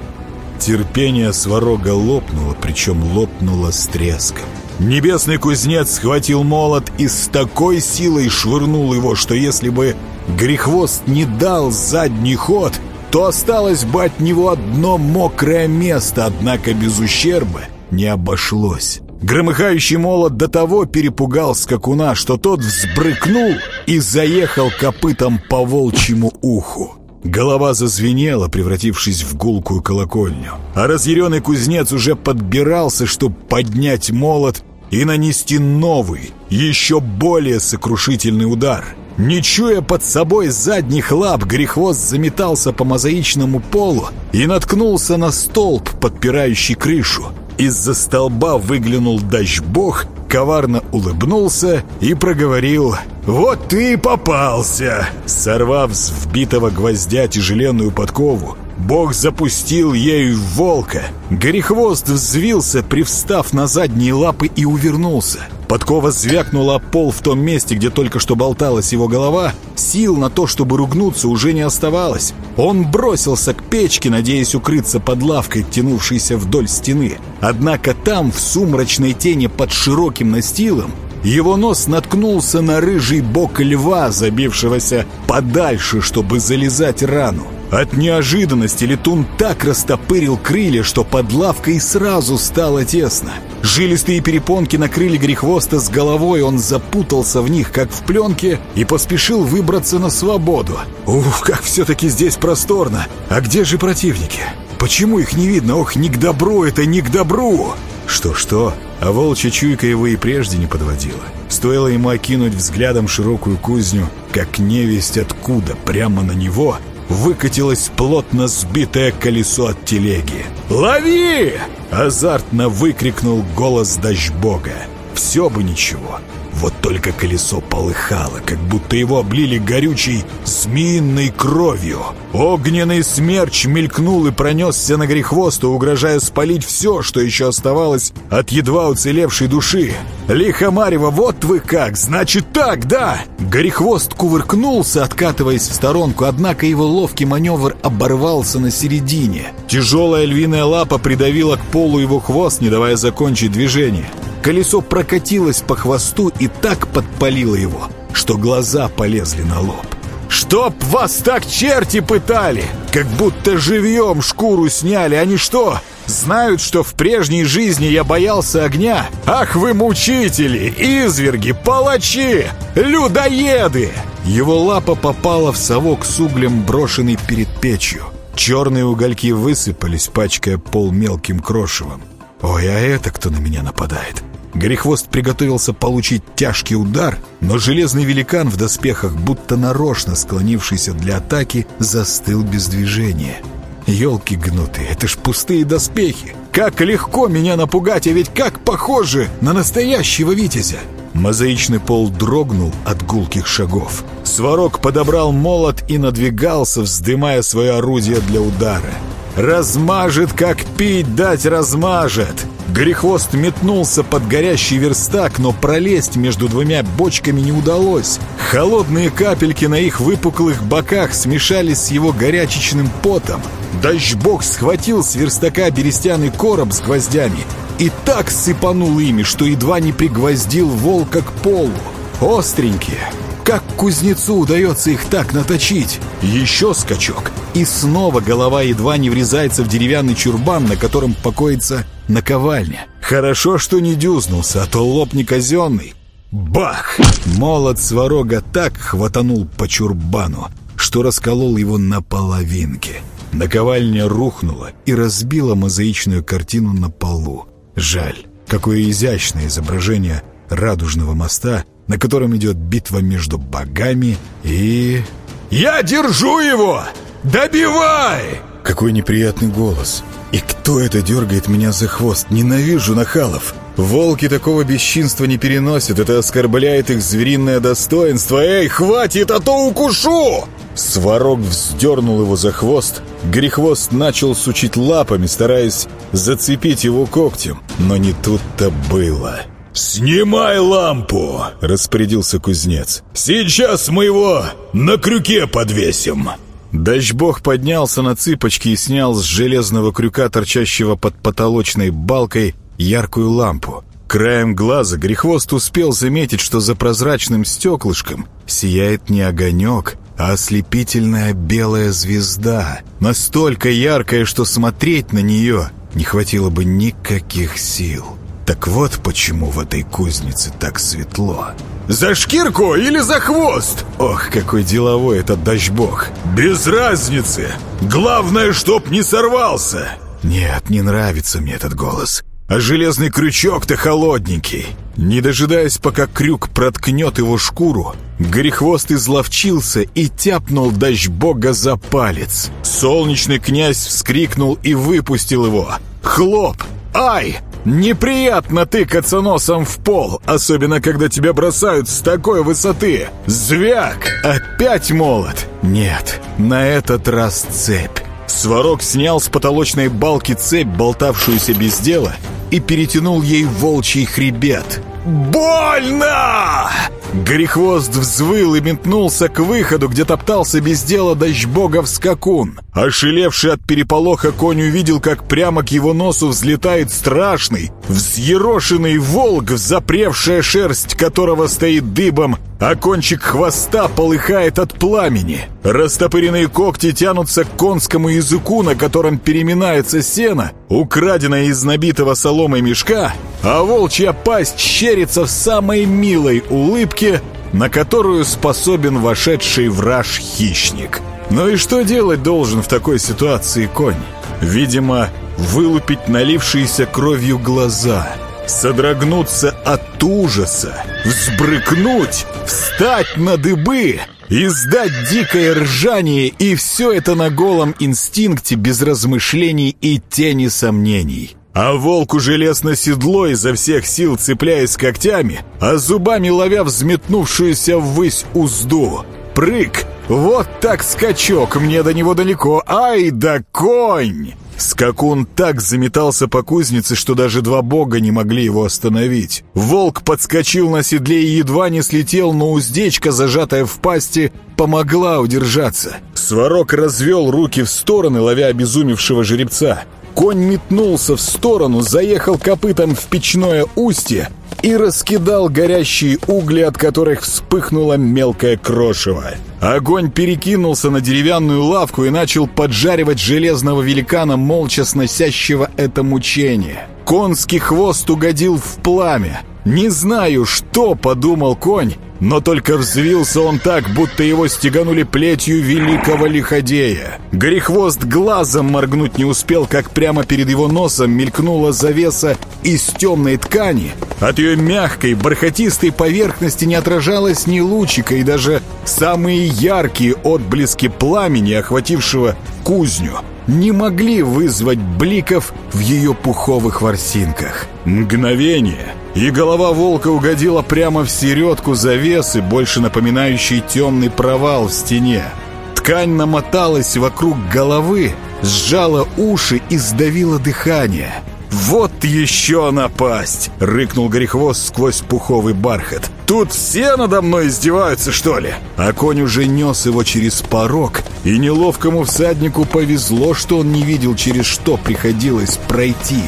Speaker 1: Терпение сварога лопнуло, причем лопнуло с треском. Небесный кузнец схватил молот и с такой силой швырнул его, что если бы Грехвост не дал задний ход, то осталось бы от него одно мокрое место, однако без ущерба не обошлось. Громыхающий молот до того перепугал скакуна, что тот взбрыкнул и заехал копытом по волчьему уху. Голова зазвенела, превратившись в гулкую колокольню. А разъяренный кузнец уже подбирался, чтобы поднять молот и нанести новый, еще более сокрушительный удар. Не чуя под собой задних лап, грехвост заметался по мозаичному полу и наткнулся на столб, подпирающий крышу. Из-за столба выглянул дождь-бог, коварно улыбнулся и проговорил «Вот ты и попался!» Сорвав с вбитого гвоздя тяжеленную подкову, Бог запустил ею в волка. Горехвост взвился, привстав на задние лапы и увернулся. Подкова звякнула пол в том месте, где только что болталась его голова. Сил на то, чтобы ругнуться, уже не оставалось. Он бросился к печке, надеясь укрыться под лавкой, тянувшейся вдоль стены. Однако там, в сумрачной тени под широким настилом, его нос наткнулся на рыжий бок льва, забившегося подальше, чтобы залезать рану. От неожиданности летун так растопырил крылья, что под лавкой сразу стало тесно. Жилистые перепонки накрыли грехвоста с головой, он запутался в них, как в пленке, и поспешил выбраться на свободу. Ух, как все-таки здесь просторно! А где же противники? Почему их не видно? Ох, не к добру это, не к добру! Что-что, а волчья чуйка его и прежде не подводила. Стоило ему окинуть взглядом широкую кузню, как невесть откуда, прямо на него, выкатилось плотно сбитое колесо от телеги. «Лови!» — азартно выкрикнул голос дождь-бога. «Все бы ничего, вот только колесо полыхало, как будто его облили горючей змеиной кровью. Огненный смерч мелькнул и пронесся на грехвосту, угрожая спалить все, что еще оставалось от едва уцелевшей души. «Лихомарева, вот вы как! Значит так, да!» Горехвост кувыркнулся, откатываясь в сторонку, однако его ловкий маневр оборвался на середине. Тяжелая львиная лапа придавила к полу его хвост, не давая закончить движение. Колесо прокатилось по хвосту и так подпалило его, что глаза полезли на лоб. «Чтоб вас так черти пытали! Как будто живьем шкуру сняли! Они что, знают, что в прежней жизни я боялся огня? Ах вы мучители, изверги, палачи, людоеды!» Его лапа попала в совок с углем, брошенный перед печью. Черные угольки высыпались, пачкая пол мелким крошевом. «Ой, а это кто на меня нападает?» Горехвост приготовился получить тяжкий удар, но железный великан в доспехах, будто нарочно склонившийся для атаки, застыл без движения. Елки гнутые, это ж пустые доспехи. Как легко меня напугать, а ведь как похоже на настоящего витязя! Мозаичный пол дрогнул от гулких шагов. Сварог подобрал молот и надвигался, вздымая свое орудие для удара. «Размажет, как пить дать размажет!» Грехвост метнулся под горящий верстак, но пролезть между двумя бочками не удалось. Холодные капельки на их выпуклых боках смешались с его горячечным потом. Дождьбог схватил с верстака берестяный короб с гвоздями и так сыпанул ими, что едва не пригвоздил волка к полу. Остренькие, как кузнецу удается их так наточить? Еще скачок. И снова голова едва не врезается в деревянный чурбан, на котором покоится наковальня. Хорошо, что не дюзнулся, а то лоб не казенный. Бах! Молот сварога так хватанул по чурбану, что расколол его на половинки. Наковальня рухнула и разбила мозаичную картину на полу. Жаль, какое изящное изображение радужного моста — на котором идет битва между богами и... «Я держу его! Добивай!» Какой неприятный голос. И кто это дергает меня за хвост? Ненавижу нахалов. Волки такого бесчинства не переносят. Это оскорбляет их звериное достоинство. Эй, хватит, а то укушу! Сварог вздернул его за хвост. Грехвост начал сучить лапами, стараясь зацепить его когтем. Но не тут-то было. «Снимай лампу!» — распорядился кузнец. «Сейчас мы его на крюке подвесим!» Дождь-бог поднялся на цыпочки и снял с железного крюка, торчащего под потолочной балкой, яркую лампу. Краем глаза Грехвост успел заметить, что за прозрачным стеклышком сияет не огонек, а ослепительная белая звезда, настолько яркая, что смотреть на нее не хватило бы никаких сил. Так вот почему в этой кузнице так светло. «За шкирку или за хвост?» Ох, какой деловой этот дождьбог. «Без разницы! Главное, чтоб не сорвался!» Нет, не нравится мне этот голос. А железный крючок-то холодненький. Не дожидаясь, пока крюк проткнет его шкуру, Горехвост изловчился и тяпнул дождь-бога за палец. Солнечный князь вскрикнул и выпустил его. «Хлоп! Ай!» Неприятно тыкаться носом в пол, особенно когда тебя бросают с такой высоты. Звяк! Опять молот? Нет, на этот раз цепь. Сварог снял с потолочной балки цепь, болтавшуюся без дела, и перетянул ей волчий хребет. «Больно!» Грехвост взвыл и метнулся к выходу, где топтался без дела дождь-богов скакун. Ошелевший от переполоха конь увидел, как прямо к его носу взлетает страшный, взъерошенный волк, запревшая шерсть которого стоит дыбом, а кончик хвоста полыхает от пламени. Растопыренные когти тянутся к конскому языку, на котором переминается сено, украденное из набитого соломой мешка, а волчья пасть щерится в самой милой улыбке, на которую способен вошедший враж хищник. Ну и что делать должен в такой ситуации конь? Видимо, вылупить налившиеся кровью глаза, содрогнуться от ужаса, взбрыкнуть, встать на дыбы, издать дикое ржание, и все это на голом инстинкте без размышлений и тени сомнений. А волк уже лез на седло изо всех сил цепляясь когтями, а зубами ловя взметнувшуюся ввысь узду. Прыг! Вот так скачок! Мне до него далеко! Ай да конь! Скакун так заметался по кузнице, что даже два бога не могли его остановить. Волк подскочил на седле и едва не слетел, но уздечка, зажатая в пасти, помогла удержаться. Сварог развел руки в стороны, ловя обезумевшего жеребца. Конь метнулся в сторону, заехал копытом в печное устье и раскидал горящие угли, от которых вспыхнуло мелкое крошево. Огонь перекинулся на деревянную лавку и начал поджаривать железного великана, молча сносящего это мучение. Конский хвост угодил в пламя. Не знаю, что подумал конь, но только взвился он так, будто его стеганули плетью великого лиходея. Горехвост глазом моргнуть не успел, как прямо перед его носом мелькнула завеса из темной ткани. От ее мягкой, бархатистой поверхности не отражалось ни лучика, и даже самые яркие отблески пламени, охватившего кузню, не могли вызвать бликов в ее пуховых ворсинках. Мгновение, и голова волка угодила прямо в середку завесы, больше напоминающей темный провал в стене. Ткань намоталась вокруг головы, сжала уши и сдавила дыхание. «Вот еще напасть!» — рыкнул Горехвост сквозь пуховый бархат. «Тут все надо мной издеваются, что ли?» А конь уже нес его через порог, и неловкому всаднику повезло, что он не видел, через что приходилось пройти.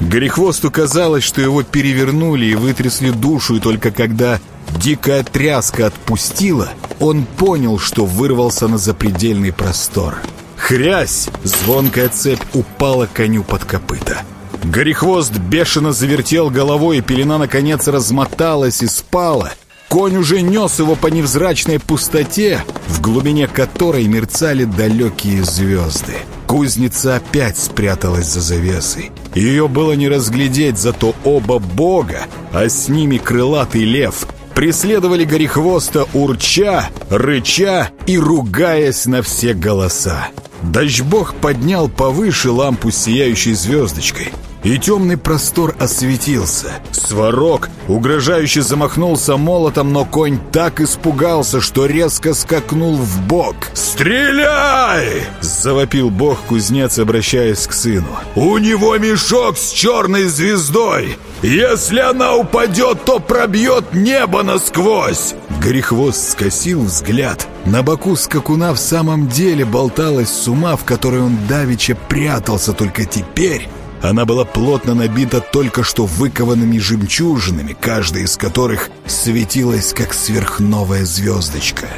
Speaker 1: Горехвосту казалось, что его перевернули и вытрясли душу, и только когда дикая тряска отпустила, он понял, что вырвался на запредельный простор. Хрясь! Звонкая цепь упала коню под копыта. Горехвост бешено завертел головой, и пелена наконец размоталась и спала. Конь уже нес его по невзрачной пустоте, в глубине которой мерцали далекие звезды. Кузница опять спряталась за завесой. Ее было не разглядеть, зато оба бога, а с ними крылатый лев, преследовали Горехвоста урча, рыча и ругаясь на все голоса. Дождь-бог поднял повыше лампу с сияющей звездочкой и темный простор осветился. Сварог угрожающе замахнулся молотом, но конь так испугался, что резко скакнул в бок. «Стреляй!» — завопил бог-кузнец, обращаясь к сыну. «У него мешок с черной звездой! Если она упадет, то пробьет небо насквозь!» Горехвост скосил взгляд. На боку скакуна в самом деле болталась сума, в которой он давеча прятался, только теперь она была плотно набита только что выкованными жемчужинами, каждая из которых светилась, как сверхновая звездочка.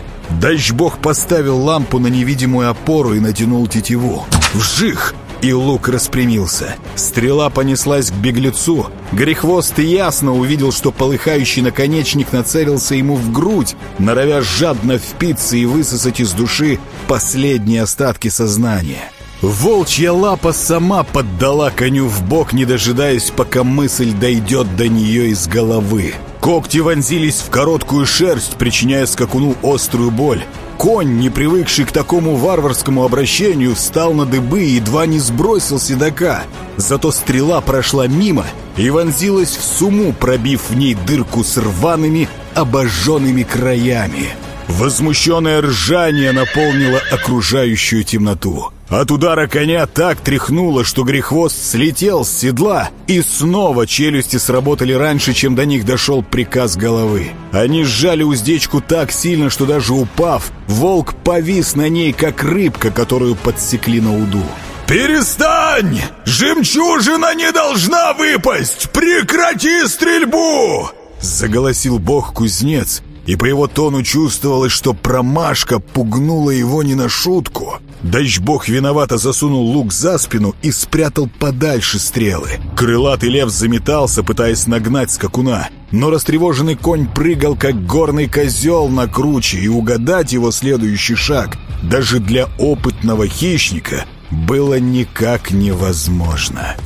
Speaker 1: Дождь-бог поставил лампу на невидимую опору и натянул тетиву. Вжих! И лук распрямился. Стрела понеслась к беглецу. Грехвост ясно увидел, что полыхающий наконечник нацелился ему в грудь, норовя жадно впиться и высосать из души последние остатки сознания. Волчья лапа сама поддала коню в бок, не дожидаясь, пока мысль дойдет до нее из головы. Когти вонзились в короткую шерсть, причиняя скакуну острую боль. Конь, не привыкший к такому варварскому обращению, встал на дыбы и едва не сбросил седока. Зато стрела прошла мимо и вонзилась в суму, пробив в ней дырку с рваными, обожженными краями. Возмущенное ржание наполнило окружающую темноту. От удара коня так тряхнуло, что грехвост слетел с седла, и снова челюсти сработали раньше, чем до них дошел приказ головы. Они сжали уздечку так сильно, что даже упав, волк повис на ней, как рыбка, которую подсекли на уду. «Перестань! Жемчужина не должна выпасть! Прекрати стрельбу!» Заголосил бог-кузнец, и по его тону чувствовалось, что промашка пугнула его не на шутку. Дождь-бог виновато засунул лук за спину и спрятал подальше стрелы. Крылатый лев заметался, пытаясь нагнать скакуна, но растревоженный конь прыгал, как горный козел на круче, и угадать его следующий шаг даже для опытного хищника было никак невозможно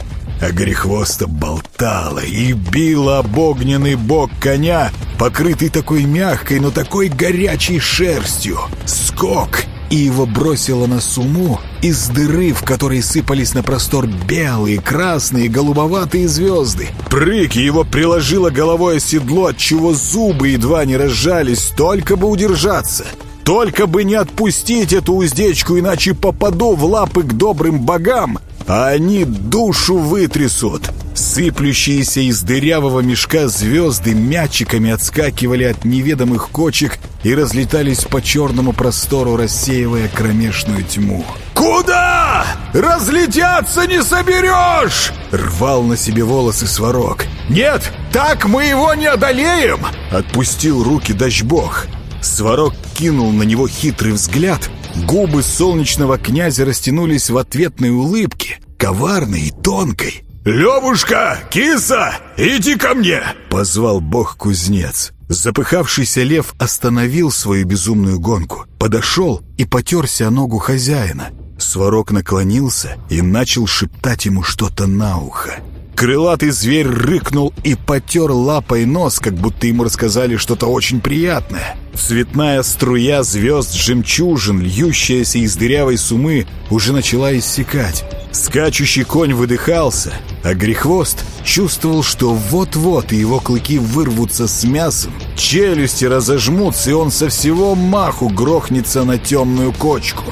Speaker 1: а Горехвоста болтала и била об огненный бок коня, покрытый такой мягкой, но такой горячей шерстью. Скок! И его бросило на суму из дыры, в которой сыпались на простор белые, красные, голубоватые звезды. Прыг его приложило головой о седло, отчего зубы едва не разжались, только бы удержаться. Только бы не отпустить эту уздечку, иначе попаду в лапы к добрым богам, а они душу вытрясут. Сыплющиеся из дырявого мешка звезды мячиками отскакивали от неведомых кочек и разлетались по черному простору, рассеивая кромешную тьму. «Куда? Разлетяться не соберешь!» Рвал на себе волосы сварог. «Нет, так мы его не одолеем!» Отпустил руки дождь-бог. Сварог кинул на него хитрый взгляд, Губы солнечного князя растянулись в ответной улыбке, коварной и тонкой. «Левушка! Киса! Иди ко мне!» — позвал бог-кузнец. Запыхавшийся лев остановил свою безумную гонку, подошел и потерся о ногу хозяина. Сварог наклонился и начал шептать ему что-то на ухо. Крылатый зверь рыкнул и потер лапой нос, как будто ему рассказали что-то очень приятное. Цветная струя звезд жемчужин, льющаяся из дырявой сумы, уже начала иссякать. Скачущий конь выдыхался, а Грехвост чувствовал, что вот-вот его клыки вырвутся с мясом, челюсти разожмутся, и он со всего маху грохнется на темную кочку.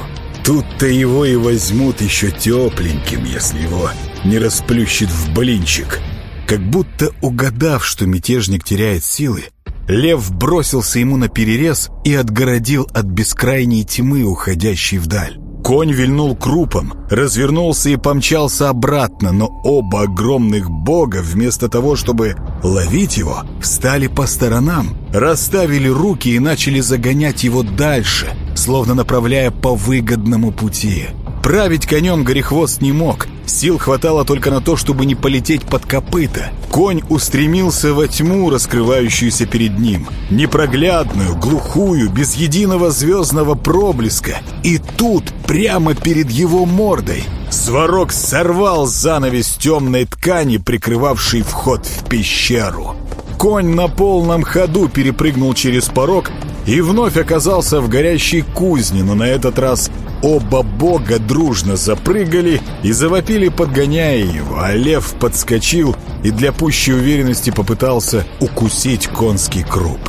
Speaker 1: Тут-то его и возьмут еще тепленьким, если его не расплющит в блинчик. Как будто угадав, что мятежник теряет силы, лев бросился ему на перерез и отгородил от бескрайней тьмы, уходящей вдаль. Конь вильнул крупом, развернулся и помчался обратно, но оба огромных бога, вместо того, чтобы ловить его, встали по сторонам, расставили руки и начали загонять его дальше, словно направляя по выгодному пути. Править конем Горехвост не мог. Сил хватало только на то, чтобы не полететь под копыта. Конь устремился во тьму, раскрывающуюся перед ним. Непроглядную, глухую, без единого звездного проблеска. И тут, прямо перед его мордой, Сварог сорвал занавес темной ткани, прикрывавший вход в пещеру. Конь на полном ходу перепрыгнул через порог и вновь оказался в горящей кузне, но на этот раз Оба бога дружно запрыгали и завопили, подгоняя его, а лев подскочил и для пущей уверенности попытался укусить конский круп.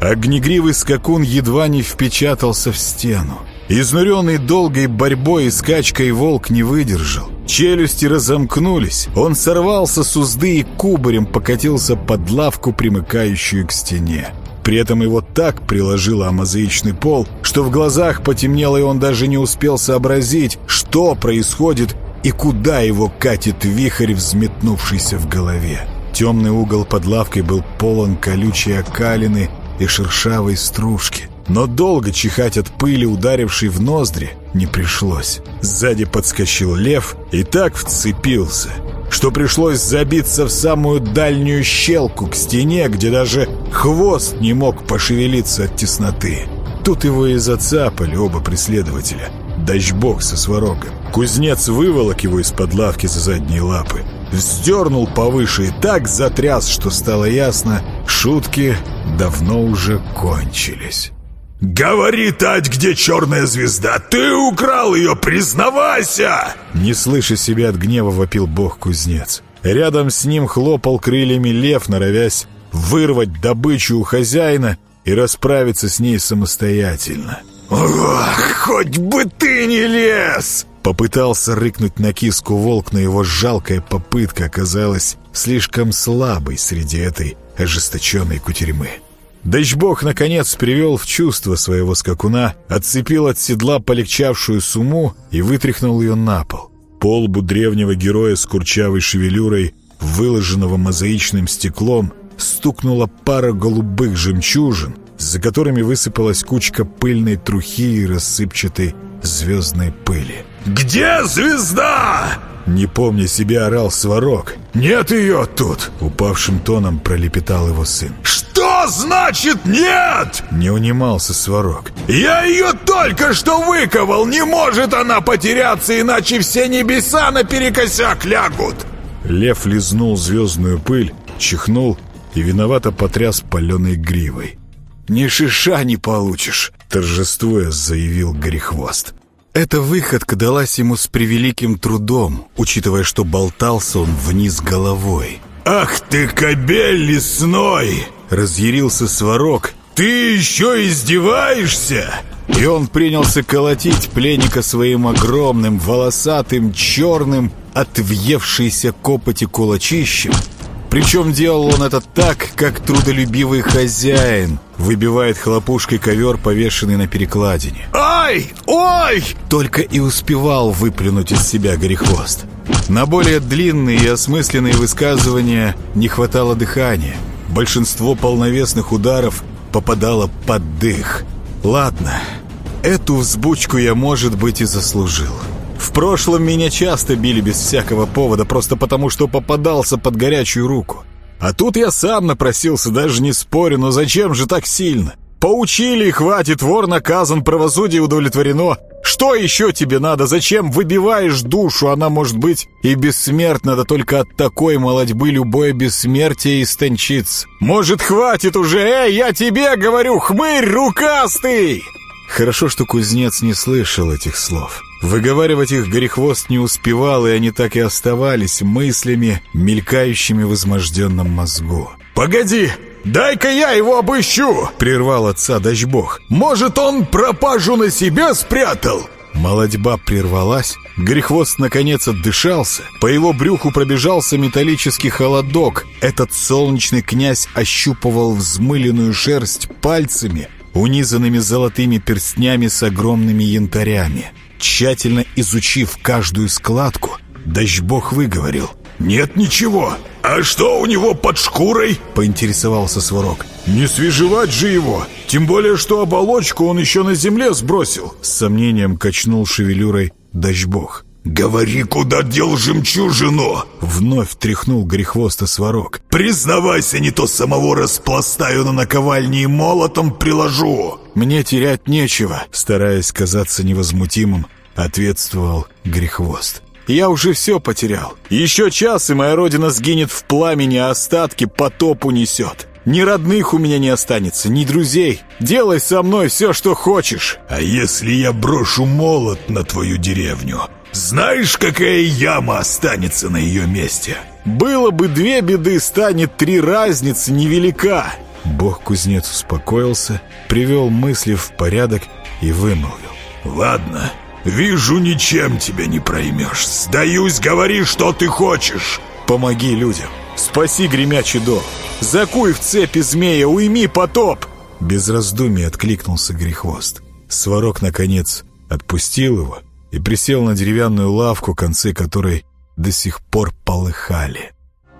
Speaker 1: Огнегривый скакун едва не впечатался в стену. Изнуренный долгой борьбой и скачкой волк не выдержал. Челюсти разомкнулись, он сорвался с узды и кубарем покатился под лавку, примыкающую к стене. При этом его так приложило о мозаичный пол, что в глазах потемнело, и он даже не успел сообразить, что происходит и куда его катит вихрь, взметнувшийся в голове. Темный угол под лавкой был полон колючей окалины и шершавой стружки. Но долго чихать от пыли, ударившей в ноздри, не пришлось. Сзади подскочил лев и так вцепился — что пришлось забиться в самую дальнюю щелку к стене, где даже хвост не мог пошевелиться от тесноты. Тут его и зацапали оба преследователя. Дачбок со сварогом. Кузнец выволок его из-под лавки за задние лапы. Вздернул повыше и так затряс, что стало ясно, шутки давно уже кончились.
Speaker 2: «Говори, Тать, где черная звезда! Ты украл ее, признавайся!»
Speaker 1: Не слыша себя от гнева, вопил бог-кузнец. Рядом с ним хлопал крыльями лев, норовясь вырвать добычу у хозяина и расправиться с ней самостоятельно.
Speaker 2: «Ох, хоть бы ты не лез!»
Speaker 1: Попытался рыкнуть на киску волк, но его жалкая попытка оказалась слишком слабой среди этой ожесточенной кутерьмы. Дачбог, наконец, привел в чувство своего скакуна, отцепил от седла полегчавшую суму и вытряхнул ее на пол. По лбу древнего героя с курчавой шевелюрой, выложенного мозаичным стеклом, стукнула пара голубых жемчужин, за которыми высыпалась кучка пыльной трухи и рассыпчатой звездной пыли.
Speaker 2: «Где звезда?»
Speaker 1: Не помня себя, орал сварог.
Speaker 2: «Нет ее тут!»
Speaker 1: Упавшим тоном пролепетал его сын.
Speaker 2: «Что значит нет?»
Speaker 1: Не унимался сварог.
Speaker 2: «Я ее только что выковал! Не может она потеряться, иначе все небеса наперекосяк лягут!»
Speaker 1: Лев лизнул звездную пыль, чихнул и виновато потряс паленой гривой. «Ни шиша не получишь!» Торжествуя, заявил Горехвост. Эта выходка далась ему с превеликим трудом, учитывая, что болтался он вниз головой.
Speaker 2: «Ах ты, кобель лесной!»
Speaker 1: — разъярился Сварог.
Speaker 2: «Ты еще издеваешься?»
Speaker 1: И он принялся колотить пленника своим огромным, волосатым, черным, от въевшейся копоти кулачищем, причем делал он это так, как трудолюбивый хозяин выбивает хлопушкой ковер, повешенный на перекладине.
Speaker 2: «Ай! Ой!»
Speaker 1: Только и успевал выплюнуть из себя горехвост. На более длинные и осмысленные высказывания не хватало дыхания. Большинство полновесных ударов попадало под дых. Ладно, эту взбучку я, может быть, и заслужил. В прошлом меня часто били без всякого повода, просто потому что попадался под горячую руку. А тут я сам напросился, даже не спорю, но зачем же так сильно?
Speaker 2: Поучили, хватит, вор наказан, правосудие удовлетворено. Что еще тебе надо? Зачем выбиваешь душу? Она может быть и бессмертна, да только от такой молодьбы любое бессмертие истончится. Может, хватит уже? Эй, я тебе говорю, хмырь рукастый!» Хорошо, что кузнец не слышал этих слов. Выговаривать их Горехвост не успевал, и они так и оставались мыслями, мелькающими в изможденном мозгу. «Погоди! Дай-ка я его обыщу!» — прервал отца Дачбог. «Может, он пропажу на себе спрятал?» Молодьба прервалась, Грехвост наконец отдышался, по его брюху пробежался металлический холодок. Этот солнечный князь ощупывал взмыленную шерсть пальцами, унизанными золотыми перстнями с огромными янтарями. Тщательно изучив каждую складку, Дачбог выговорил. «Нет ничего. А что у него под шкурой?» — поинтересовался Сварог. «Не свежевать же его! Тем более, что оболочку он еще на земле сбросил!» С сомнением качнул шевелюрой Дачбог. «Говори, куда дел жемчужину!» Вновь тряхнул грехвоста сварог. «Признавайся, не то самого распластаю на наковальне и молотом приложу!» «Мне терять нечего», стараясь казаться невозмутимым, ответствовал грехвост. «Я уже все потерял. Еще час, и моя родина сгинет в пламени, а остатки потоп унесет. Ни родных у меня не останется, ни друзей. Делай со мной все, что хочешь». «А если я брошу молот на твою деревню?» Знаешь, какая яма останется на ее месте? Было бы две беды, станет три разницы невелика. Бог-кузнец успокоился, привел мысли в порядок и вымолвил. Ладно, вижу, ничем тебя не проймешь. Сдаюсь, говори, что ты хочешь. Помоги людям. Спаси гремячий дом. Закуй в цепи змея, уйми потоп. Без раздумий откликнулся Грехвост. Сварог, наконец, отпустил его и присел на деревянную лавку, концы которой до сих пор полыхали.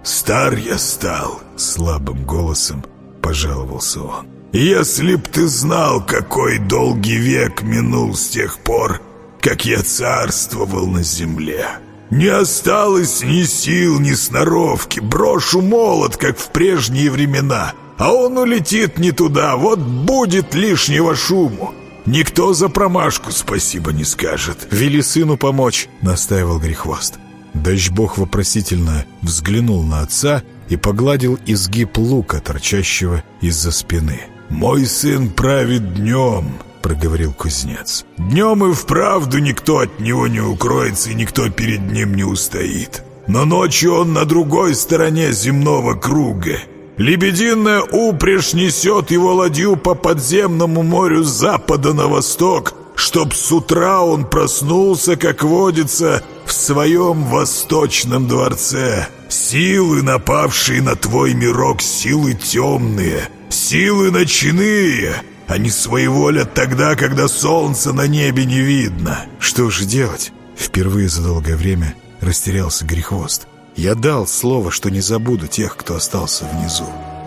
Speaker 2: «Стар я стал», — слабым голосом пожаловался он. «Если б ты знал, какой долгий век минул с тех пор, как я царствовал на земле. Не осталось ни сил, ни сноровки, брошу молот, как в прежние времена, а он улетит не туда, вот будет лишнего шуму. Никто за промашку спасибо не скажет. Вели сыну помочь, настаивал Грехвост. Дачбог вопросительно взглянул на отца и погладил изгиб лука, торчащего из-за спины. «Мой сын правит днем», — проговорил кузнец. «Днем и вправду никто от него не укроется, и никто перед ним не устоит. Но ночью он на другой стороне земного круга, Лебединая упряжь несет его ладью по подземному морю с запада на восток, чтоб с утра он проснулся, как водится, в своем восточном дворце. Силы, напавшие на твой мирок, силы темные, силы ночные, они своеволят тогда, когда солнца на небе не видно. Что же делать? Впервые за долгое время растерялся Грехвост. Я дал слово, что не забуду тех, кто остался внизу.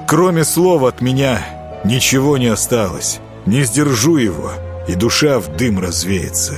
Speaker 2: Кроме слова от меня ничего не осталось. Не сдержу его, и душа в дым развеется.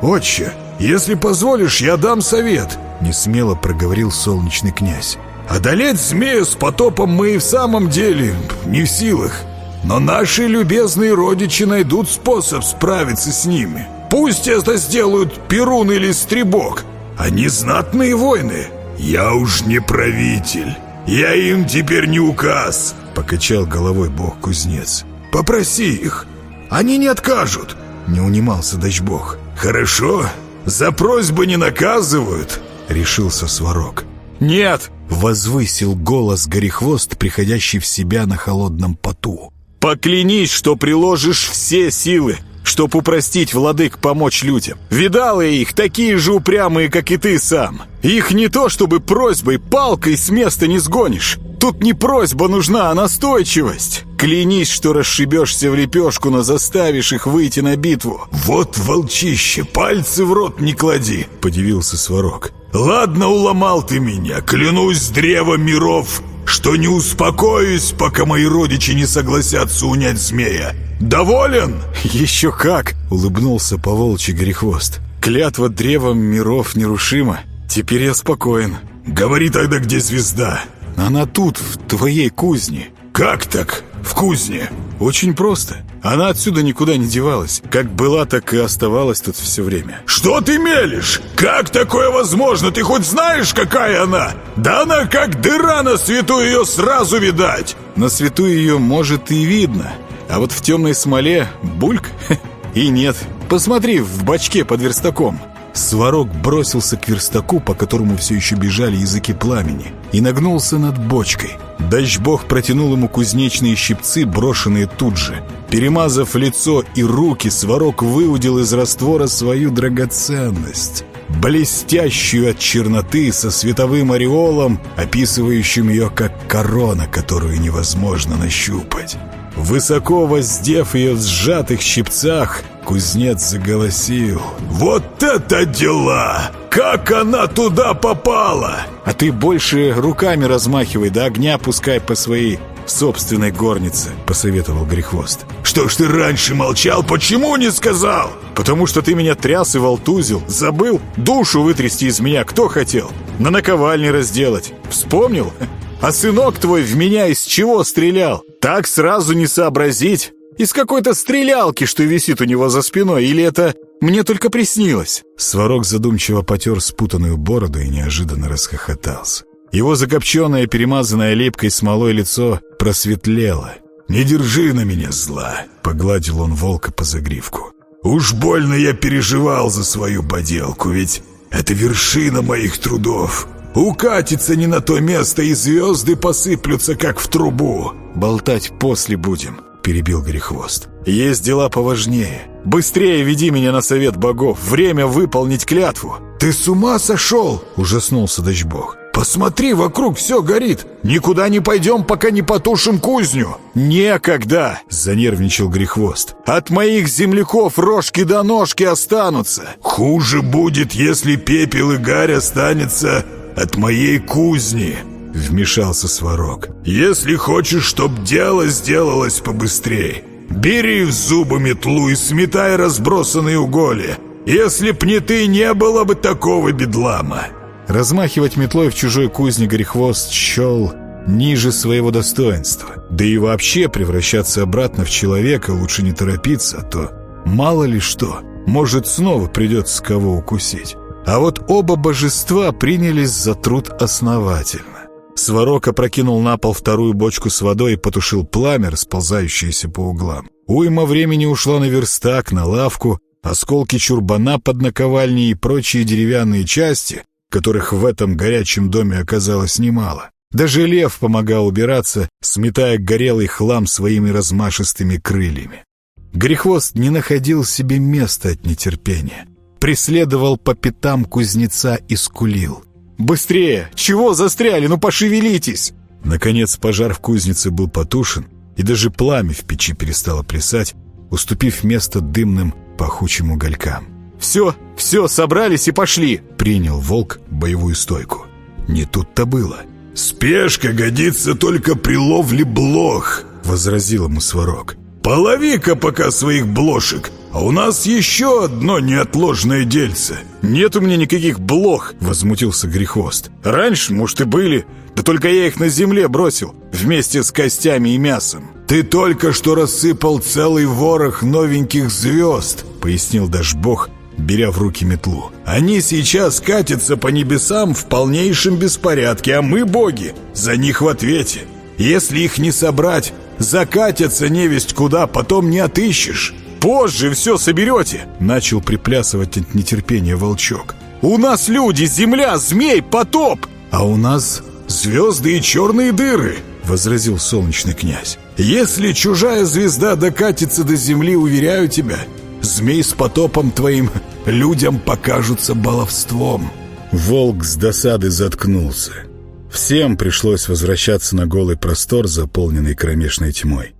Speaker 2: «Отче, если позволишь, я дам совет», — несмело проговорил солнечный князь. «Одолеть змею с потопом мы и в самом деле не в силах. Но наши любезные родичи найдут способ справиться с ними. Пусть это сделают Перун или Стребок. Они знатные воины». «Я уж не правитель. Я им теперь не указ», — покачал головой бог-кузнец. «Попроси их. Они не откажут», — не унимался дочь-бог. «Хорошо. За просьбы не наказывают», — решился Сварог. «Нет!» — возвысил голос Горехвост, приходящий в себя на холодном поту. «Поклянись, что приложишь все силы, чтоб упростить владык помочь людям. Видал я их, такие же упрямые, как и ты сам. Их не то чтобы просьбой, палкой с места не сгонишь. Тут не просьба нужна, а настойчивость. Клянись, что расшибешься в лепешку, но заставишь их выйти на битву. Вот волчище, пальцы в рот не клади, подивился Сварог. Ладно, уломал ты меня, клянусь древом миров, что не успокоюсь, пока мои родичи не согласятся унять змея. «Доволен?» «Еще как!» — улыбнулся по волчий Грехвост. «Клятва древом миров нерушима. Теперь я спокоен». «Говори тогда, где звезда?» «Она тут, в твоей кузне». «Как так? В кузне?
Speaker 1: Очень просто. Она отсюда никуда не девалась. Как была, так и оставалась тут все время.
Speaker 2: «Что ты мелешь? Как такое возможно? Ты хоть знаешь, какая она? Да она как дыра на свету, ее сразу видать!»
Speaker 1: На свету ее, может, и видно. А вот в темной смоле бульк и нет. Посмотри, в бачке под верстаком. Сварог бросился к верстаку, по которому все еще бежали языки пламени, и нагнулся над бочкой. Дождь-бог протянул ему кузнечные щипцы, брошенные тут же. Перемазав лицо и руки, Сварог выудил из раствора свою драгоценность. Блестящую от черноты со световым ореолом, описывающим ее как корона, которую невозможно нащупать. Высоко воздев ее в сжатых щипцах, кузнец заголосил.
Speaker 2: «Вот это дела! Как она туда попала?»
Speaker 1: «А ты больше руками размахивай, да огня пускай по своей собственной горнице», — посоветовал Грехвост.
Speaker 2: «Что ж ты раньше молчал? Почему не сказал?»
Speaker 1: «Потому что ты меня тряс и волтузил. Забыл? Душу вытрясти из меня кто хотел? На наковальне разделать. Вспомнил? А сынок твой в меня из чего стрелял? Так сразу не сообразить. Из какой-то стрелялки, что висит у него за спиной, или это мне только приснилось?» Сварог задумчиво потер спутанную бороду и неожиданно расхохотался. Его закопченное, перемазанное липкой смолой лицо просветлело.
Speaker 2: «Не держи на меня зла!» — погладил он волка по загривку. «Уж больно я переживал за свою поделку, ведь это вершина моих трудов. Укатится не на то место, и звезды посыплются, как в трубу.
Speaker 1: Болтать после будем. — перебил Грехвост. «Есть дела поважнее. Быстрее веди меня на совет богов. Время выполнить клятву».
Speaker 2: «Ты с ума сошел?» — ужаснулся Дочбог. «Посмотри, вокруг все горит. Никуда не пойдем, пока не потушим кузню».
Speaker 1: «Некогда!» — занервничал Грехвост. «От моих земляков рожки до ножки останутся».
Speaker 2: «Хуже будет, если пепел и гарь останется от моей кузни», — вмешался Сварог. «Если хочешь, чтоб дело сделалось побыстрее, бери в зубы метлу и сметай разбросанные уголья. Если б не ты, не было бы такого бедлама».
Speaker 1: Размахивать метлой в чужой кузне Горехвост счел ниже своего достоинства. Да и вообще превращаться обратно в человека лучше не торопиться, а то мало ли что, может снова придется кого укусить. А вот оба божества принялись за труд основательно. Сварог опрокинул на пол вторую бочку с водой и потушил пламя, расползающееся по углам. Уйма времени ушла на верстак, на лавку, осколки чурбана под наковальней и прочие деревянные части, которых в этом горячем доме оказалось немало. Даже лев помогал убираться, сметая горелый хлам своими размашистыми крыльями. Грехвост не находил себе места от нетерпения. Преследовал по пятам кузнеца и скулил. «Быстрее! Чего застряли? Ну пошевелитесь!» Наконец пожар в кузнице был потушен, и даже пламя в печи перестало плясать, уступив место дымным пахучим уголькам. «Все, все, собрались и пошли!» — принял волк боевую стойку. Не тут-то было.
Speaker 2: «Спешка годится только при ловле блох!» — возразил ему Сварог. «Полови-ка пока своих блошек, а у нас еще одно неотложное дельце».
Speaker 1: «Нет у меня никаких блох», — возмутился Грехвост. «Раньше, может, и были, да только я их на земле бросил, вместе с костями и мясом».
Speaker 2: «Ты только что рассыпал целый ворох новеньких звезд», — пояснил Дашбог, беря в руки метлу. «Они сейчас катятся по небесам в полнейшем беспорядке, а мы, боги, за них в ответе. Если их не собрать, закатятся невесть куда, потом не отыщешь».
Speaker 1: «Позже все соберете!» — начал приплясывать от нетерпения волчок. «У нас люди, земля, змей, потоп!»
Speaker 2: «А у нас звезды и черные дыры!» — возразил солнечный князь. «Если чужая звезда докатится до земли, уверяю тебя, змей с потопом твоим людям покажутся баловством».
Speaker 1: Волк с досады заткнулся. Всем пришлось возвращаться на голый простор, заполненный кромешной тьмой.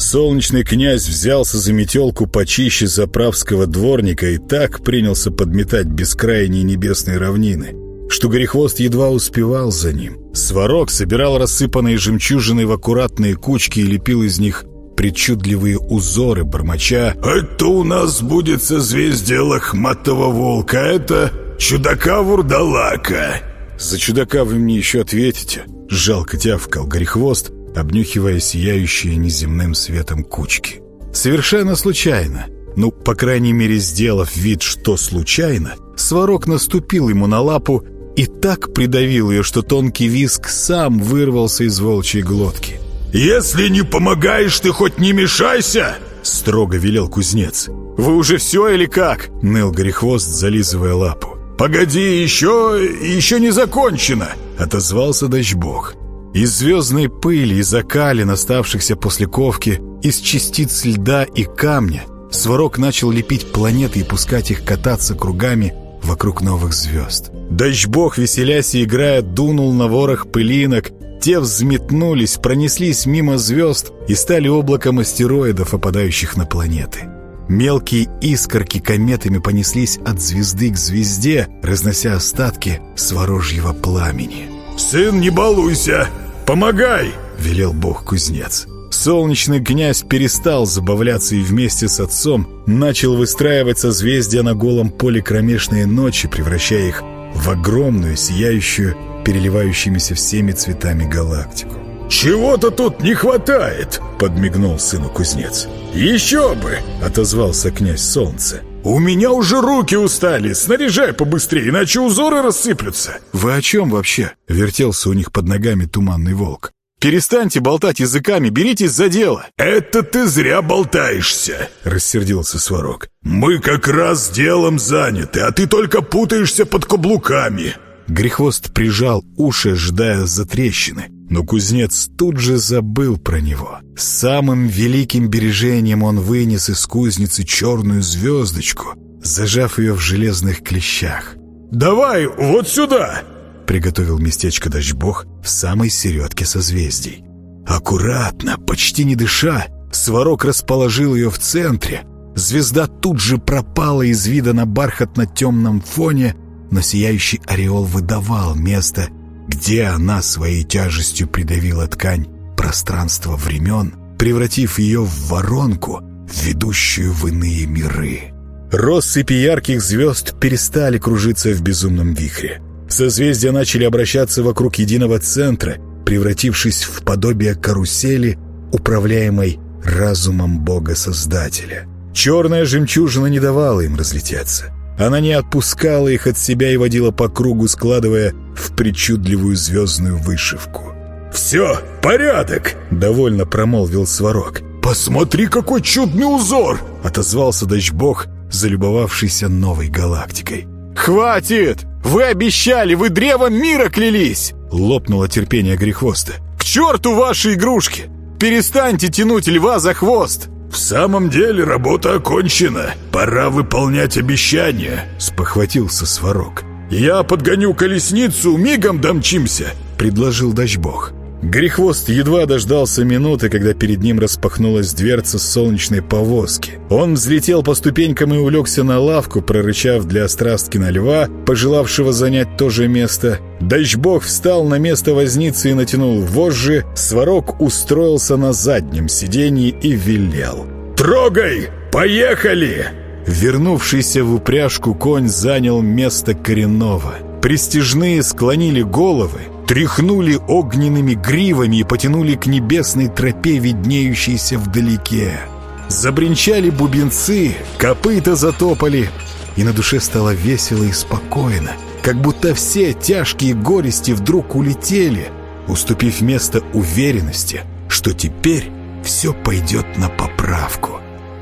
Speaker 1: Солнечный князь взялся за метелку почище заправского дворника и так принялся подметать бескрайние небесные равнины, что Горехвост едва успевал за ним. Сварог собирал рассыпанные жемчужины в аккуратные кучки и лепил из них причудливые узоры, бормоча
Speaker 2: «Это у нас будет созвездие лохматого волка, а это чудака-вурдалака».
Speaker 1: «За чудака вы мне еще ответите», — жалко тявкал Горехвост, обнюхивая сияющие неземным светом кучки. Совершенно случайно, ну, по крайней мере, сделав вид, что случайно, Сварог наступил ему на лапу и так придавил ее, что тонкий виск сам вырвался из волчьей глотки.
Speaker 2: «Если не помогаешь, ты хоть не мешайся!»
Speaker 1: — строго велел кузнец. «Вы уже все или как?» — ныл Горехвост, зализывая лапу.
Speaker 2: «Погоди, еще... еще не закончено!»
Speaker 1: — отозвался Дачбог. Из звездной пыли и закалин, оставшихся после ковки, из частиц льда и камня, Сварог начал лепить планеты и пускать их кататься кругами вокруг новых звезд. Дачбог, веселясь и играя, дунул на ворох пылинок, те взметнулись, пронеслись мимо звезд и стали облаком астероидов, опадающих на планеты. Мелкие искорки кометами понеслись от звезды к звезде, разнося остатки сворожьего пламени.
Speaker 2: «Сын, не балуйся! Помогай!»
Speaker 1: — велел бог-кузнец. Солнечный князь перестал забавляться и вместе с отцом начал выстраивать созвездия на голом поле кромешной ночи, превращая их в огромную, сияющую, переливающимися всеми цветами галактику.
Speaker 2: «Чего-то тут не хватает!» — подмигнул сыну кузнец. «Еще бы!» — отозвался князь Солнце. «У меня уже руки устали! Снаряжай побыстрее, иначе узоры рассыплются!»
Speaker 1: «Вы о чем вообще?» — вертелся у них под ногами туманный волк. «Перестаньте болтать языками, беритесь за дело!»
Speaker 2: «Это ты зря болтаешься!» — рассердился Сварог. «Мы как раз делом заняты, а ты только путаешься под каблуками!»
Speaker 1: Грехвост прижал уши, ждая затрещины. Но кузнец тут же забыл про него. Самым великим бережением он вынес из кузницы черную звездочку, зажав ее в железных клещах.
Speaker 2: «Давай вот сюда!»
Speaker 1: — приготовил местечко Дачбог в самой середке созвездий. Аккуратно, почти не дыша, Сварог расположил ее в центре. Звезда тут же пропала из вида на бархатно-темном фоне, но сияющий ореол выдавал место, где она своей тяжестью придавила ткань пространства времен, превратив ее в воронку, ведущую в иные миры. Россыпи ярких звезд перестали кружиться в безумном вихре. Созвездия начали обращаться вокруг единого центра, превратившись в подобие карусели, управляемой разумом Бога-Создателя. Черная жемчужина не давала им разлететься. Она не отпускала их от себя и водила по кругу, складывая в причудливую звездную вышивку.
Speaker 2: «Все, порядок!» — довольно промолвил Сварог. «Посмотри, какой чудный узор!» — отозвался Дачбог, залюбовавшийся новой галактикой.
Speaker 1: «Хватит! Вы обещали, вы древом мира клялись!» — лопнуло терпение Грехвоста. «К черту ваши игрушки! Перестаньте тянуть льва за хвост!»
Speaker 2: «В самом деле работа окончена. Пора выполнять обещания», — спохватился Сварог. «Я подгоню колесницу, мигом домчимся», — предложил Дачбог.
Speaker 1: Грехвост едва дождался минуты, когда перед ним распахнулась дверца солнечной повозки. Он взлетел по ступенькам и улегся на лавку, прорычав для Острасткина льва, пожелавшего занять то же место. Дачбог встал на место возницы и натянул вожжи, Сварог устроился на заднем сиденье и велел.
Speaker 2: «Трогай! Поехали!»
Speaker 1: Вернувшийся в упряжку конь занял место коренного. Престижные склонили головы, тряхнули огненными гривами и потянули к небесной тропе, виднеющейся вдалеке. Забринчали бубенцы, копыта затопали, и на душе стало весело и спокойно, как будто все тяжкие горести вдруг улетели, уступив место уверенности, что теперь все пойдет на поправку.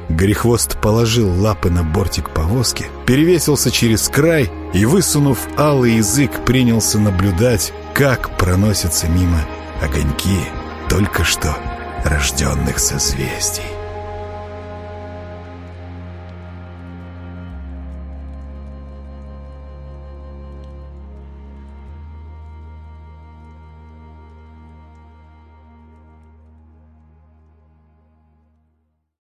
Speaker 1: Горехвост положил лапы на бортик повозки, перевесился через край и, высунув алый язык, принялся наблюдать, как проносятся мимо огоньки только что рожденных созвездий.